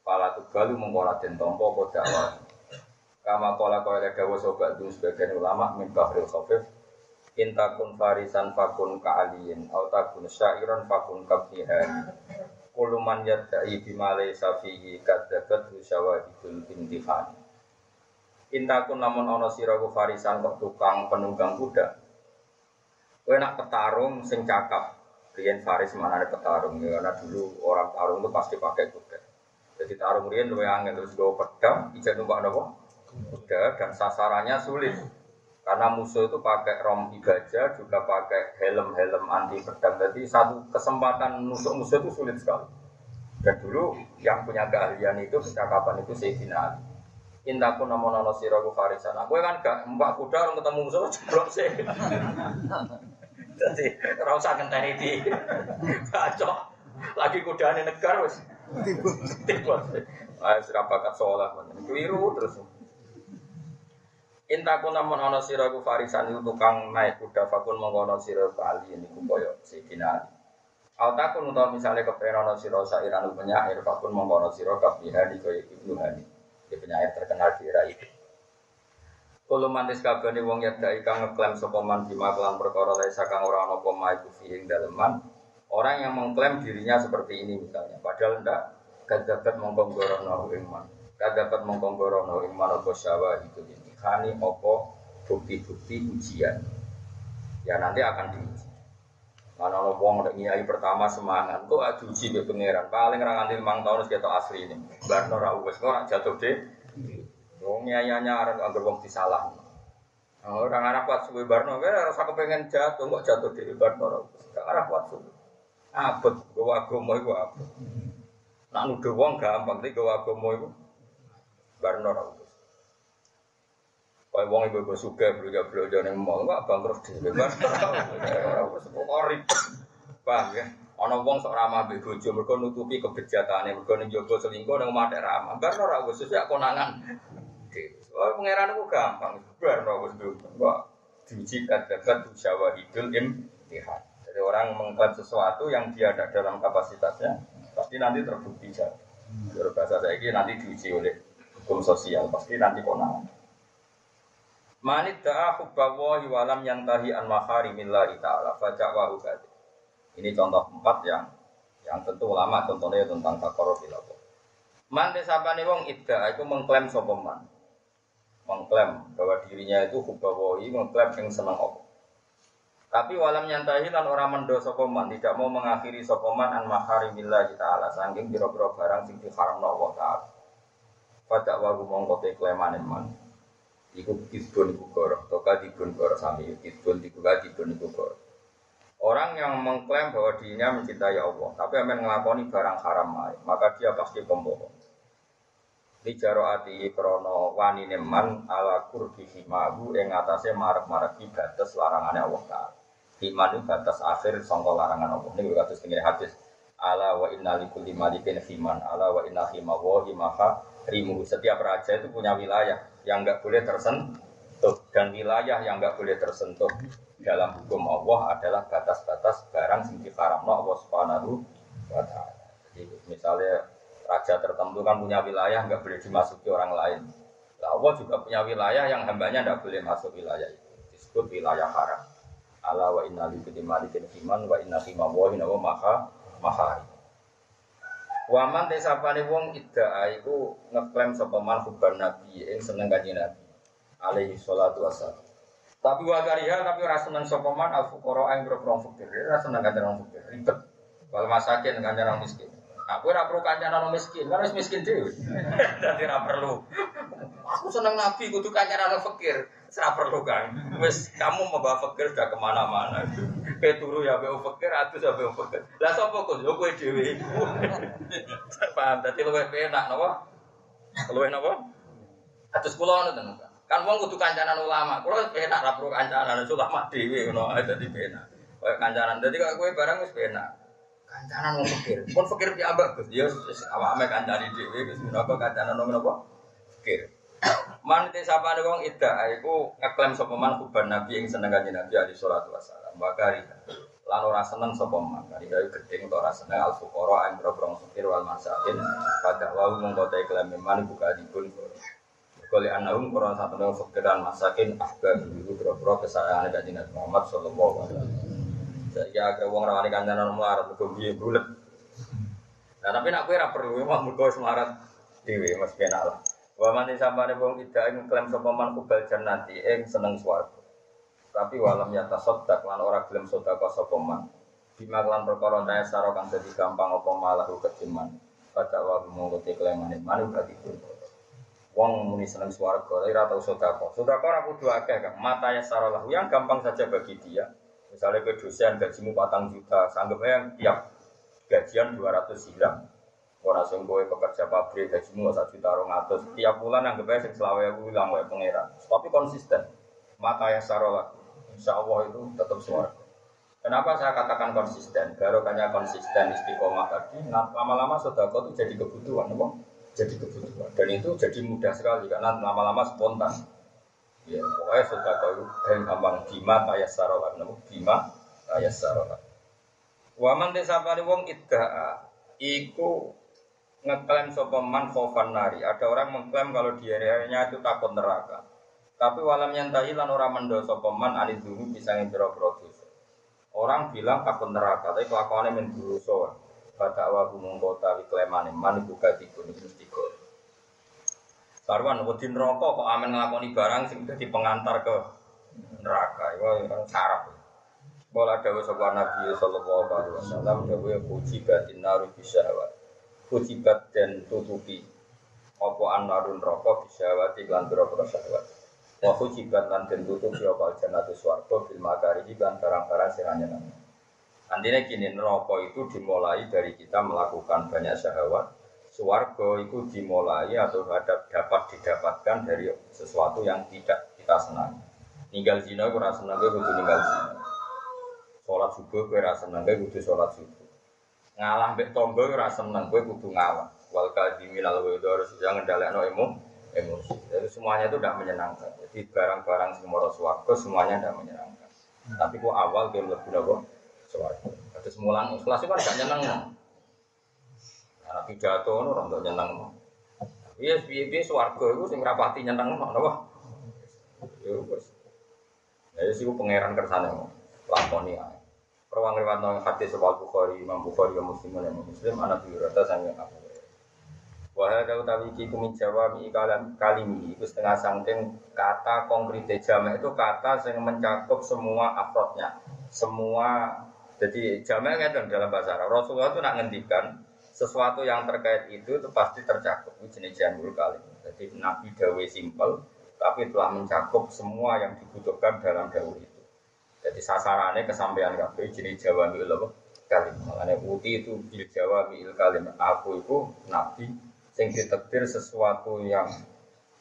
Pala tugalu mengkola den tompo apa dakwa. Kama kola kaya dawa sobat dun sebagian ulama min bahril khafif Intakun farisan fakun ka'aliyin Au takun syairan fakun kabnihan Kuluman yadda'i bimale safihi Kadzabat husyawahidul intifani Intakun namun ono siraku farisan kok tukang penunggang kuda Kowe nak petarung sing cakap Rian Faris mana ada petarung ya, karena dulu orang tarung itu pasti pakai kuda. Jadi tarung Rian lu yang terus gue pedang, ijazah numpak apa? Kuda dan sasarannya sulit karena musuh itu pakai rom ibaja juga pakai helm-helm anti pedang. Jadi satu kesempatan nusuk musuh itu sulit sekali. Dan dulu yang punya keahlian itu kecakapan itu Sayyidina Ali. Intaku namun nono siraku farisan. Aku kan gak mbak kuda orang ketemu musuh jeblok sih. Jadi ora usah ngenteni di bacok. Lagi kudane negar wis tiba. Ah sira bakat sholat keliru terus. Intaku namun ana sira ku farisan itu tukang naik kuda fakun mengkono sira kali niku koyo Sayyidina Ali. Autakun utawa misalnya kepengen ana sira sairan penyair fakun mengkono sira kabihani koyo Ibnu Hani. Dia penyair terkenal di era itu. Kulo mantis kabane wong yadai kang ngeklaim sapa man bima kelan perkara laisa kang ora ana apa ma fiing daleman. Orang yang mengklaim dirinya seperti ini misalnya, padahal ndak kadapat mongkong gorono ing man. Kadapat mongkong gorono ing man apa syawa itu ini. Kani apa bukti-bukti ujian. Ya nanti akan diuji. Mana ono wong nek nyai pertama semangat, kok adu uji be pangeran. Paling ra nganti 5 tahun ketok asli ini. Barno ra wis ora jatuh deh. Wong nyayanya arep anggar wong disalah. Oh, orang Arab kuat suwe barno, kan rasa kepengen jatuh, kok jatuh di barno. Orang Arab kuat suwe. Abot, gue agama itu abot. Nak nuduh wong gampang, tapi gue agama itu barno ra utus. Kaya wong ibu ibu suka belanja belanja neng mall, nggak bangkrut di barno. Orang utus kok ribet, paham ya? Ana wong sok ramah mbek bojo mergo nutupi kebejatane, mergo ning jaba selingkuh ning omah ramah. Barno ra wis ya konangan. Oh, pangeran itu gampang. Barno wis Wah, diuji kadabat syawahidul imtihan. Jadi orang mengklaim sesuatu yang dia ada dalam kapasitasnya, pasti nanti terbukti jadi. Kalau bahasa saya ini nanti diuji oleh hukum sosial, pasti nanti konangan. Manit da'a hubbawahi walam yantahi an maharimillahi ta'ala faja'wahu gadi. Ini contoh empat yang yang tentu ulama contohnya tentang takoro filawo. Man desapane wong ida itu mengklaim sopeman, mengklaim bahwa dirinya itu hubbawahi, mengklaim yang senang apa. Tapi walam nyantahi lan orang mendo sopeman, tidak mau mengakhiri sopeman an maharimillahi ta'ala sangking biro-biro barang sing diharamno Allah ta'ala. Pada wagu mongko te klemane man. Iku kisbun iku toka dibun goro sami, kisbun iku dibun iku. Orang yang mengklaim bahwa dirinya mencintai Allah, tapi akan ngelakoni barang haram maka dia pasti pembohong. Di jaro ati krono wani neman ala kurbi himahu yang atasnya marak-marak di batas larangannya Allah Ta'ala. Himan itu batas akhir songkol larangan Allah. Ini terus tinggi hadis. Ala wa inna likulli malikin himan. Ala wa inna himawo himaha rimu. Setiap raja itu punya wilayah yang nggak boleh tersentuh dan wilayah yang nggak boleh tersentuh dalam hukum Allah adalah batas-batas barang sing diharamno Allah Subhanahu wa taala. Jadi misalnya raja tertentu kan punya wilayah nggak boleh dimasuki orang lain. Nah, Allah juga punya wilayah yang hambanya nggak boleh masuk wilayah itu. Disebut wilayah haram. Ala wa inna li kulli malikin himan wa inna hima wa wa maha mahari. Waman desapane wong ida iku ngeklaim sapa man hubban nabi ing seneng kanjeng nabi alaihi salatu wassalam. Tapi wakariha tapi rasa seneng sopeman al fukoro aing berperang fakir. Rasa seneng kanjeng orang fakir. Ribet. Kalau masakin kanjeng orang miskin. Aku ora perlu kanjeng orang miskin. Kan harus miskin dhewe. Dadi ora perlu. Aku seneng nabi kudu kanjeng orang fakir. Ora perlu kan. Wes kamu membawa fakir sudah ke mana-mana. Kayak turu ya beo fakir, atus ya beo fakir. Lah sapa kok yo kowe dhewe. Paham? Dadi luwih penak napa? Luwih napa? Atus kula ngono Kan wong kudu kancanan ulama. Kulo penak ra perlu kancanan ulama dhewe ngono dadi penak. Kayak kancanan. Dadi kok kowe barang wis penak. Kancanan fikir. Pun fikir piambak Gus. Ya wis awake kancani dhewe wis menapa kancanan wong napa? Fikir. Man te sapane wong ida iku ngeklaim sapa man kuban nabi yang seneng kanjeng Nabi alaihi salatu wasalam. Bakari lan ora seneng sapa man. Kari gawe gedeng ora seneng al fuqara ang brong fikir wal masakin. Pada wau mongko te klaim man buka dipun. Kali anahum kurang satu nol fikiran masakin ahbab itu berapa kesayangan Nabi Muhammad Sallallahu Alaihi Wasallam. Saya agak uang rawani kancanan melarat, mereka biaya bulat. Nah tapi nak kira perlu memang mereka semarat dewi mas kena lah. Wa man samane wong tidak ing klaim sapa man kubal jannati ing seneng swarga. Tapi walam yata sodak lan ora gelem sedekah sapa man. Bima lan perkara daya saro kang dadi gampang apa malah ketiman. Pada wa mongko teklemane manu berarti Wong muni seneng swarga, tapi ora tau sedekah. Sedekah ora kudu. Mata ya sarolah yang gampang saja bagi dia. Misalnya ke dosen gajimu patang juta, sanggup yang tiap gajian 200 hilang. Orang sing kowe pekerja pabrik gajimu satu juta rong atus. Tiap bulan yang aja sing selawe aku hilang wae pangeran. Tapi konsisten. Mata ya sarolah. Insya Allah itu tetap swarga. Kenapa saya katakan konsisten? Barokahnya konsisten istiqomah tadi, lama-lama sedekah itu jadi kebutuhan, apa? jadi kebutuhan dan itu jadi mudah sekali karena lama-lama spontan ya pokoknya sudah tahu dan gampang. Bima ayat sarolat namu bima ayat sarolat waman desa wong iddaa iku ngeklaim sopeman khofan nari. Ada orang mengklaim kalau dianya itu takut neraka. Tapi walam yang lan orang mendo sopeman anit dulu bisa ngebro orang bilang takut neraka tapi kelakuannya menduru pada awal gumung kota wiklemane. Man buka tiga ini Sarwan wedi rokok kok amen ngelakoni barang sing dadi pengantar ke neraka. Iku sarap. Bola dawuh sapa Nabi sallallahu alaihi wasallam dawuh batin naru bisyahwat. Kucibat dan tutupi apa anarun rokok bisyahwat iklan pira-pira syahwat. Wa hujibat lan den tutup ya apa jannatu swarga bil makarihi kan barang-barang sing. Artinya gini, neraka itu dimulai dari kita melakukan banyak syahwat. Suwargo itu dimulai atau ada, dapat didapatkan dari sesuatu yang tidak kita senangi. Ninggal zina itu rasa senang gue kudu ninggal zina. Sholat subuh gue rasa senang gue kudu sholat subuh. Ngalah mbek tonggo gue rasa senang gue kudu ngalah. Wal al harus jangan no emo emosi. Jadi semuanya itu tidak menyenangkan. Jadi barang-barang semua suwargo semuanya tidak menyenangkan. Tapi kok awal gue lebih nopo suwargo. Ada semulang ikhlas itu kan gak nyenang. Nah, pidato itu orang tak nyenang. Iya, biaya suwargo itu sing rapati nyenang napa? Ya wis. Ya sih pangeran kersane lakoni ae. Rawang riwayat nang hadis sebal Bukhari, Imam Bukhari dan Muslim dan Muslim anak rata sange aku. Wahai kau tahu ki kumin jawab kalam kalimi itu setengah sangking kata konkret jamak itu kata yang mencakup semua afrodnya, semua jadi jamak kan dalam bahasa Arab. Rasulullah itu nak ngendikan sesuatu yang terkait itu itu pasti tercakup. Jenis jamul kali. Jadi Nabi Dawe simpel, tapi telah mencakup semua yang dibutuhkan dalam dakwah itu. Jadi sasarannya kesampaian kabeh jenis Jawa mi'il kalim. Makanya uti itu bil Jawa mi'il kalim. Aku itu nabi sing ditekdir sesuatu yang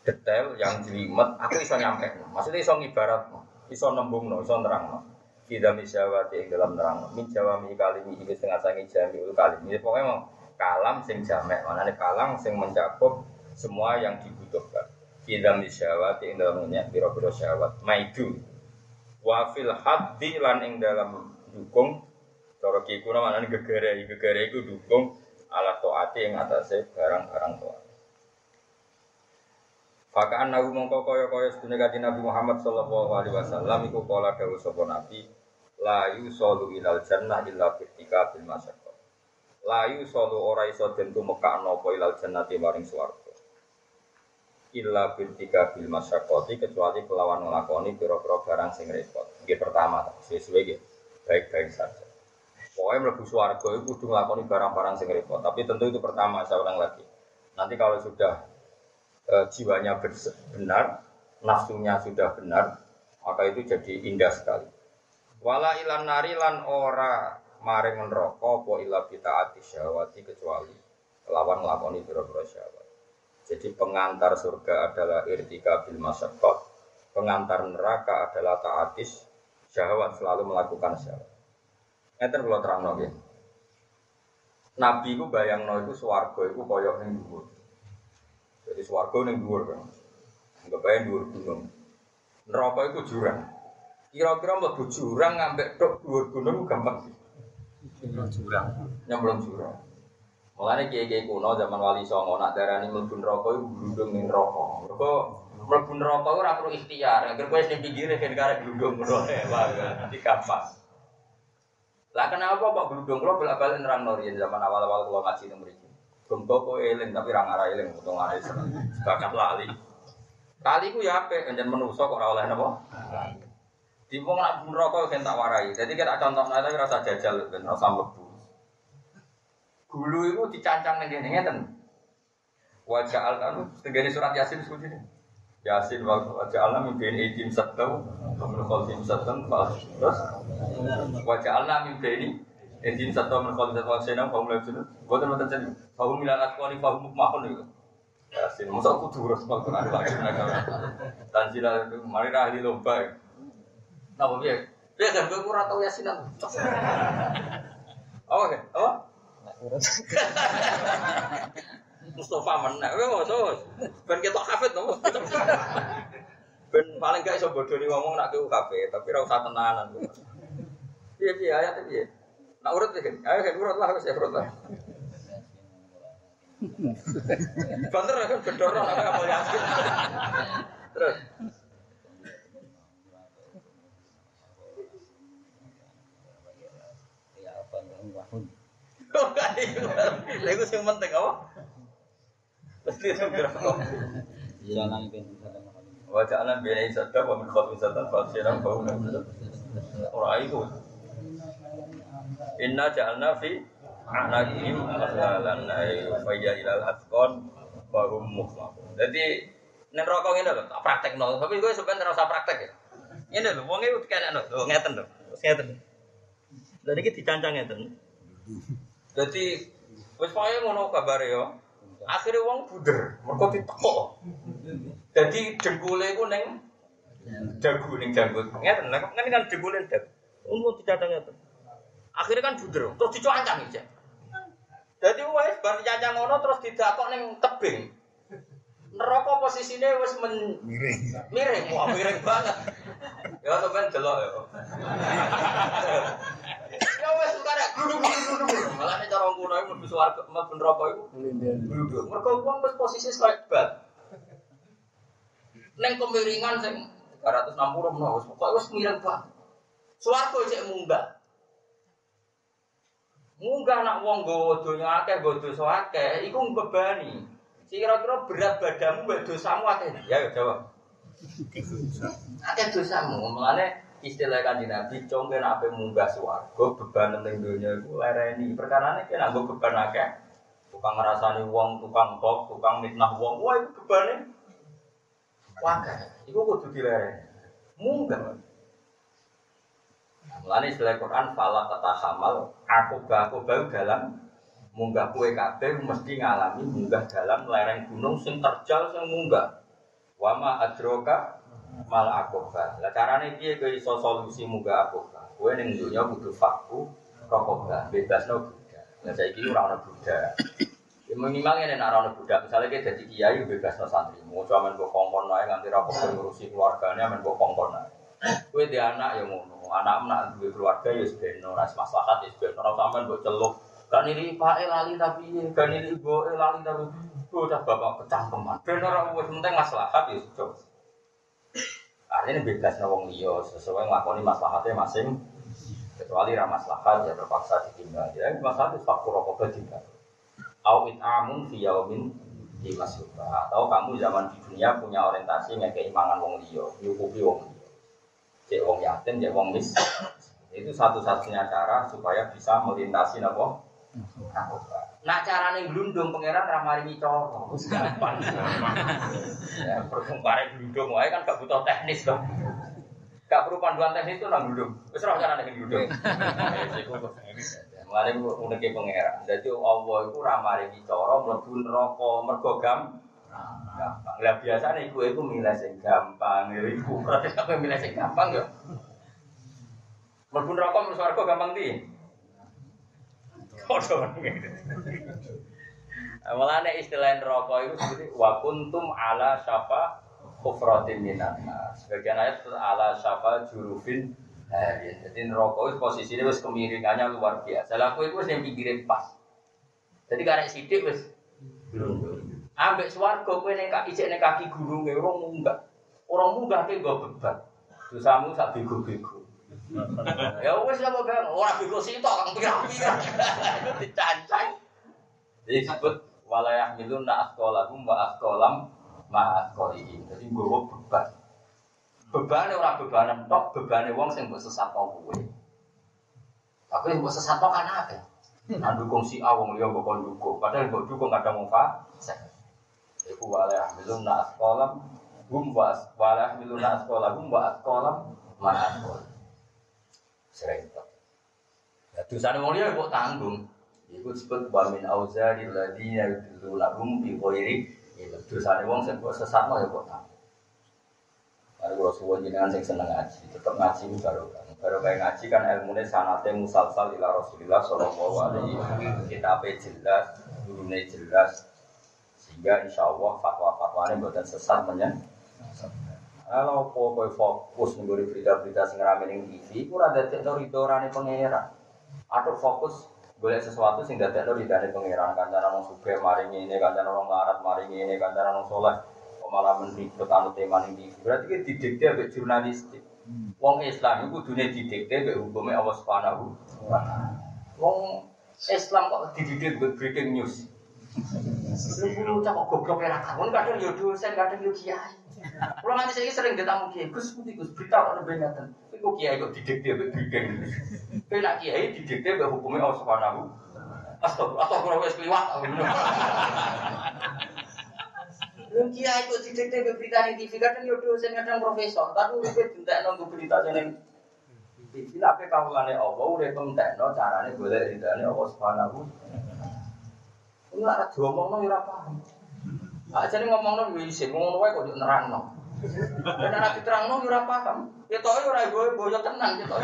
detail, yang jelimet, aku iso nyampe. Maksudnya iso ngibarat, iso nembung, iso nerang. Kita misyawati yang dalam nerang. Min Jawa mi'il kalim ini setengah sangi jami'ul kalim. Ini pokoknya kalam sing jamek. Makanya kalam sing mencakup semua yang dibutuhkan. Fidam syawat ing dalam biro-biro syawat Maidu. Wafil haddi lan ing dalam dukung. Cara kiku nama ini gegere Gegere itu dukung Ala to'ati yang atasnya barang-barang to'at. Fakaan nabi mongko kaya kaya sedunia kaji Nabi Muhammad Sallallahu Alaihi Wasallam Iku kola dawu sopo Nabi Layu solu ilal jannah illa firtika bil masyarakat Layu solu ora iso tentu mekak nopo ilal jannah maring suarga illa bintika bil masyakoti kecuali kelawan ngelakoni piro-piro barang sing repot. Ini pertama, sesuai gitu. Baik-baik saja. Pokoknya melebu suarga itu kudu ngelakoni barang-barang sing repot. Tapi tentu itu pertama, saya ulang lagi. Nanti kalau sudah e, jiwanya benar, nafsunya sudah benar, maka itu jadi indah sekali. Wala ilan nari lan ora maring neraka apa illa bitaati syahwati kecuali lawan nglakoni pira-pira syahwat. Jadi pengantar surga adalah irtika bil masyarakat, pengantar neraka adalah taatis syahwat selalu melakukan syahwat. Ngeten kalau terang nabi. Nabi itu bayang itu swargo itu koyok ning dhuwur. Jadi swargo ning dhuwur kan. Enggak bayang dhuwur gunung. Neraka itu jurang. Kira-kira mlebu jurang ngambek tok dhuwur gunung gampang sih. Jurang. Nyemplung jurang. Mulane kiai-kiai kuno zaman Wali Songo nak darani mlebu neraka iku glundung ning neraka. Mergo mlebu neraka ora perlu ikhtiar. Angger kowe sing pinggire ben karek glundung ngono ya, nanti kapan. Lah kenapa kok glundung kula bolak-balik nerang Norian zaman awal-awal kula ngaji nang mriki. Gembo kok eling tapi ra ngarah eling utawa ngarah sebakat lali. Kali ku ya apik, anjen menungso kok ora oleh? Di wong nak neraka kan tak warai. Jadi kita contoh nanti rasa jajal ben rasa mlebu. Gulu itu dicancang ning ngene ngeten. Wajah al anu tegene surat Yasin seperti ini. Yasin wajah alam mimpi idim satau min khalfim satan terus wajah alam mimpi ini idim satau min khalfim satan sena kaum lain sudah. Gua teman teman jadi kaum milan atqani kaum mukmahun itu. Yasin masa aku turus Al-Quran lagi itu mari ahli lomba. Napa piye? Piye kan gue kurang tahu Yasin aku. Oke, apa? Mustafa menek, kowe maksud. Ben ketok hafid to. Ben paling gak iso bodoni ngomong nak ke UKP, tapi ora usah tenanan. Piye piye ayat piye? Nak urut piye? Ayo kan urut lah, saya urut lah. Banter kan gedor ora apa yakin. Terus Ya apa wahun Lha iku sing penting apa? Mesti sing berapa? Jalan Salam Wa ja'alna bi'ai sadda wa min khalfi sadda Ora itu. Inna ja'alna fi ay fa ilal mukhlaqun. Jadi Nek rokok ngene lho, tak praktekno. Tapi gue usah praktek ya. Ngene lho, wong e dikene lho, ngeten lho. Terus ngeten. Lah iki dicancang ngeten. Dadi wis pokoke ngono kabare yo. Akhirnya wong buder, mergo ditekok. Dadi dengkule ku ning dagu ning janggut. Ngeten, lah kan kan dengkule dagu. Umum dicancang ngeten. Akhirnya kan buder, terus dicancang iki. Dadi wis bar dicancang ngono terus didakok ning tebing. Neraka posisinya wis men Miring. miring, wah miring banget. Ya sampean delok ya. Ya kare gluduk-gluduk. Malah nek cara ngono iku mlebu swarga, mlebu neraka iku gluduk. Mergo wong wis posisi kaya bal. Neng kemiringan sing 360 menawa wis pokoke wis miring banget. Swarga cek munggah. Munggah nak wong nggawa donya akeh, nggawa dosa akeh, iku mbebani. Kira-kira berat badanmu mbek dosamu akeh. Ya jawab. Akeh dosamu, mulane istilah kanjeng Nabi cong kena ape munggah swarga beban ning donya iku lereni. Perkarane kena nggo beban akeh. Tukang ngrasani wong, tukang kok, tukang mitnah wong, wah itu bebane wakeh. Iku kudu dilereni. Munggah. Mulane istilah Quran fala tatahamal aku aku bau dalam munggah kue kabeh mesti ngalami munggah dalam lereng gunung sing terjal sing munggah. Wama adroka mal akoba. Lah carane piye kowe iso solusi munggah akoba? Kowe ning dunya kudu fakku rokoba, bebasno budak. Lah saiki ora ono budak. Ya minimal ngene nek ora ono budak, misale kowe dadi kiai bebasno santri. Mau cuman mbok kongkon wae nganti ra kok ngurusi keluargane amen mbok kongkon ae. Kowe di anak ya ngono, anak nak duwe keluarga ya sebeno, ora maslahat ya sebeno, ora sampean mbok celuk. Kan ini Pak lali tapi kan ini Ibu lali tapi bocah bapak kecangkeman. Ben ora wis penting maslahat ya sudah. Artinya bebas wong liya sesuai nglakoni maslahatnya masing kecuali ra maslahat ya terpaksa ditinggal. Ya maslahat itu faktor rokok tinggal. Au it'amun fi yaumin di masjidah atau kamu zaman di dunia punya orientasi ngekei mangan wong liya, nyukupi wong liya. Cek wong yatim, cek wong mis. Itu satu-satunya cara supaya bisa melintasi? Narkoba. Nah carane glundung pangeran ra maringi cara, wis gampang. Ya, perkembare glundung wae kan gak butuh teknis dong. Gak perlu panduan teknis itu nang glundung. Wis ora carane glundung. Mulane uneke pangeran. Dadi Allah iku ra maringi cara mlebu neraka mergo gam gampang. Lah biasane iku iku milih sing gampang. Ya iku berarti sampe milih sing gampang ya. Mlebu neraka mlebu swarga gampang di. Padha ngene. Mulane istilah neraka itu seperti wa kuntum ala syafa kufratin minan. Sebagian ayat itu ala syafa jurufin. Jadi neraka itu posisinya wis kemiringannya luar biasa. Lah aku itu wis yang pikirin pas. Jadi karek sidik wis Ambek swarga kowe ning kaki cek ning kaki gununge ora munggah. Ora munggah ke nggo beban. Dosamu sak bego-bego. Ya wis lah kok ora bego sitok kang pirang-pirang. Dicancang. Disebut walayah milun na askolahum wa askolam ma askolihim. Jadi nggawa beban. Bebane ora bebanan tok, bebane wong sing mbok sesatno kowe. Tapi yang mbok sesatno kan akeh. Nah dukung si A wong liya mbok kon dukung. Padahal mbok dukung kadang wong fasik. Iku walayah milun na askolam hum wa as- walayah milun na askolahum wa ma askolihim. Sering tok. Ya dosane wong liya mbok tanggung. Iku disebut wa min auzari ladina yudillunahum bi ghairi ilm. Dosane wong sing kok sesatno ya kok tanggung. Mari kula suwun jenengan sing seneng ngaji, tetep ngaji barokah. Barokah ngaji kan ilmune sanate musalsal ila Rasulillah sallallahu alaihi wasallam. Kitabe jelas, gurune jelas. Sehingga insya Allah fatwa-fatwane mboten sesat menyen. Kalau kowe fokus nggone berita-berita sing rame ning TV, iku ora dadekno ridorane pangeran. Atau fokus golek sesuatu sing dadekno ridane pangeran kancanan wong sugih maringi ini kancanan wong larat maringi ini kancanan wong saleh kok malah menribut anu tema ning TV. Berarti ki didikte ambek jurnalistik. Wong Islam iku kudune didikte ambek hukume Allah Subhanahu. Wong Islam kok dididik ambek breaking news. Lu kok goblok era kamu kadang yo dosen kadang yo kiai. Kulo nanti saya sering ketemu kiai, Gus putih Gus berita kok nembe ngaten. Iku kiai kok didikte breaking news. Kowe nak kiai didikte ambek hukume Allah Subhanahu Astagfirullah, astagfirullah wis kliwat. Yang kiai kok didikte berita di TV kadang yo dosen kadang profesor, tapi udah tidak nunggu berita jeneng TV. Tapi kawulane Allah udah pentekno carane golek ridane Allah Subhanahu. Enggak ada diomongno yo ora paham. Aja nih ngomongno yo isin, ngomong wae kok yo nerangno. Dan anak diterangno yo ora paham. Ya toh yo ora gue boyo tenan gitu.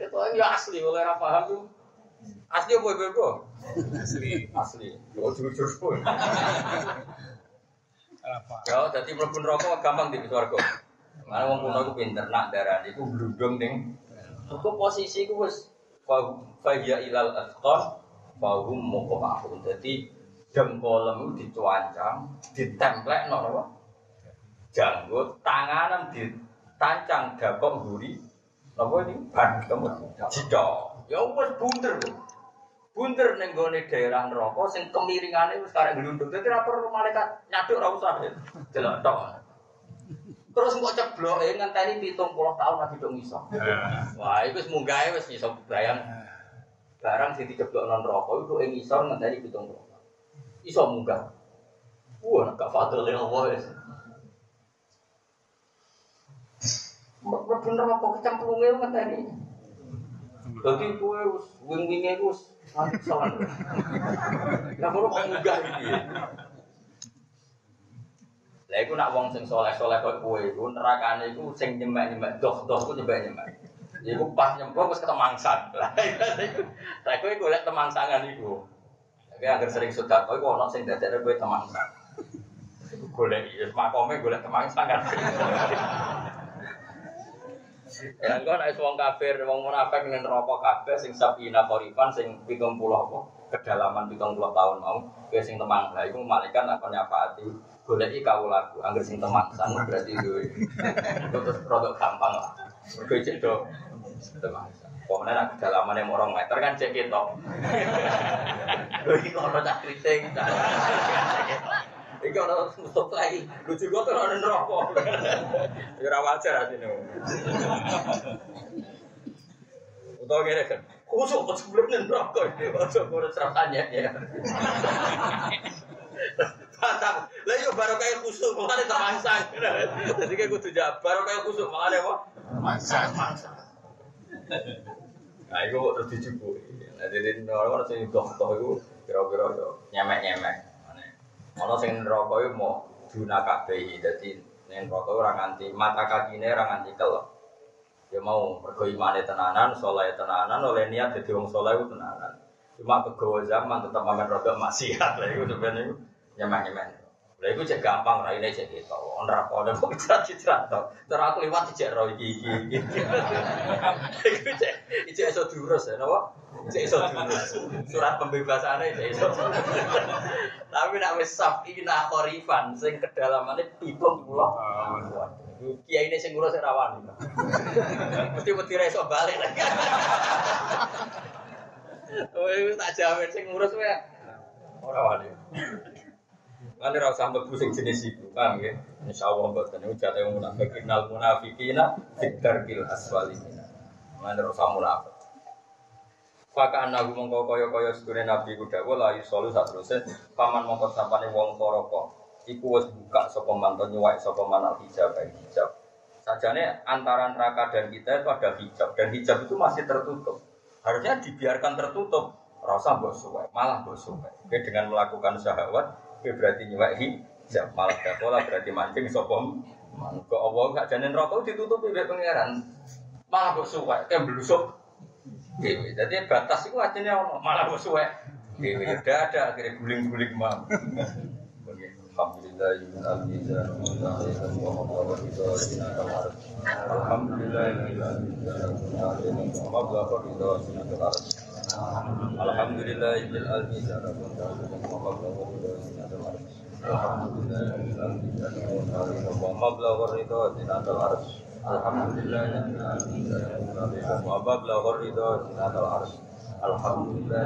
Ya toh yo asli oleh ora paham tuh. Asli apa bebo? Asli. Asli. Yo jujur pun. Apa? Ya, jadi mlebu neraka gampang di swarga. Mana wong kuno iku pinter nak darah iku bludung ning. Iku posisi iku wis fa ya ilal asqam fa hum muqamahun. Dadi dengkolem dicuancang, ditemplekno napa? Janggut, tanganan ditancang dakok nguri. Napa ini? Ban kamu jidok. Ya wis bunder. Bunder ning gone daerah neraka sing kemiringane wis karek glundung. Dadi ora perlu malaikat nyaduk ora usah. Delok tok. Terus kok cebloke ngenteni 70 tahun lagi dong iso. Wah, itu wis munggahe wis iso bayang. Barang sing diceblokno neraka itu ing iso ngenteni 70 tahun. Iso munggah. Wah, nek gak fadl Allah wis. Mlebu neraka kecemplunge ngenteni. Dadi kowe wis wing-winge wis salah. Lah kok kok munggah iki ya. Lah iku nak wong sing soleh-soleh koyo kowe iku nerakane iku sing nyemek-nyemek doh-doh ku nyemek-nyemek. Iku pas nyemplung wis ketemangsan. Lah iku golek temangsangan iku. Tapi agar sering sedekah kowe ono sing dadekne kowe temangsan. Golek ya makome golek temangsangan. Ya engko nek wong kafir, wong munafik ning neraka kabeh sing sabina korifan sing 70 apa kedalaman 70 tahun mau kowe sing temang. Lah iku malaikat akan nyafaati goleki kawulaku angger sing temangsan berarti duwe. Terus produk gampang lah. Mergo cek do temangsan. Pokoknya nak kedalaman yang orang meter kan cek iki kok ono tak kriting. Iki ono nutup lagi. Lucu gue tuh ono neraka. Ya ora wajar asine. Utawa ngene kan. Kusuk kok sebelum neraka iki. Ojo ora serasanya ya. Patah. Lah yo baru kayak kusuk makane temangsang. Jadi kayak kudu jawab baru kayak kusuk makane apa? Mangsa. Nah, itu terus. Nah, jadi orang-orang sing doh-doh itu kira-kira yo nyemek-nyemek. Ono sing neraka iku mau duna kabeh. Dadi ning neraka ora nganti mata kakine ora nganti kelep. Ya mau mergo imane tenanan, saleh tenanan, oleh niat dadi wong ku tenanan. Cuma kegawa zaman tetap mamen rodok maksiat lah iku sebenarnya nyemek-nyemek. Lah iku cek gampang raine cek gitu. Ono neraka ono kok citra-citra to. Terus aku liwat cek ro iki iki. Iku cek cek iso diurus ya napa? Cek iso diurus. Surat pembebasane cek iso. Tapi nak wis sabina korifan sing kedalamane 70. Kiai ini sing ngurus ora wani. Mesti ra iso balik lagi. Oh, tak jamin sing ngurus wae. Ora wani. Kan ora usah mlebu sing jenis iku, paham nggih? Insyaallah mboten niku jate wong munafik innal munafiqina fitarkil aswali. Lan ora usah munafik. Faka anahu mongko kaya-kaya sedune Nabi ku dawuh la yusolu satruse paman mongko sapane wong koroko. Iku wis buka sapa manton nyuwak sapa manal hijab hijab. Sajane antara neraka dan kita itu ada hijab dan hijab itu masih tertutup. Harusnya dibiarkan tertutup. Rasa suwe, malah mbok dengan melakukan syahwat, oke berarti nyuwak hijab. Malah dakola berarti mancing sapa Kok Allah gak jane neraka ditutupi oleh pangeran. Malah mbok suwe, kayak blusuk Dewi. Jadi batas itu artinya ono malah bos suwe. Dewi udah ada akhirnya guling-guling mam. Alhamdulillah min al-mizan Alhamdulillah min al-mizan Alhamdulillah al-mizan Alhamdulillah arsh. Alhamdulillah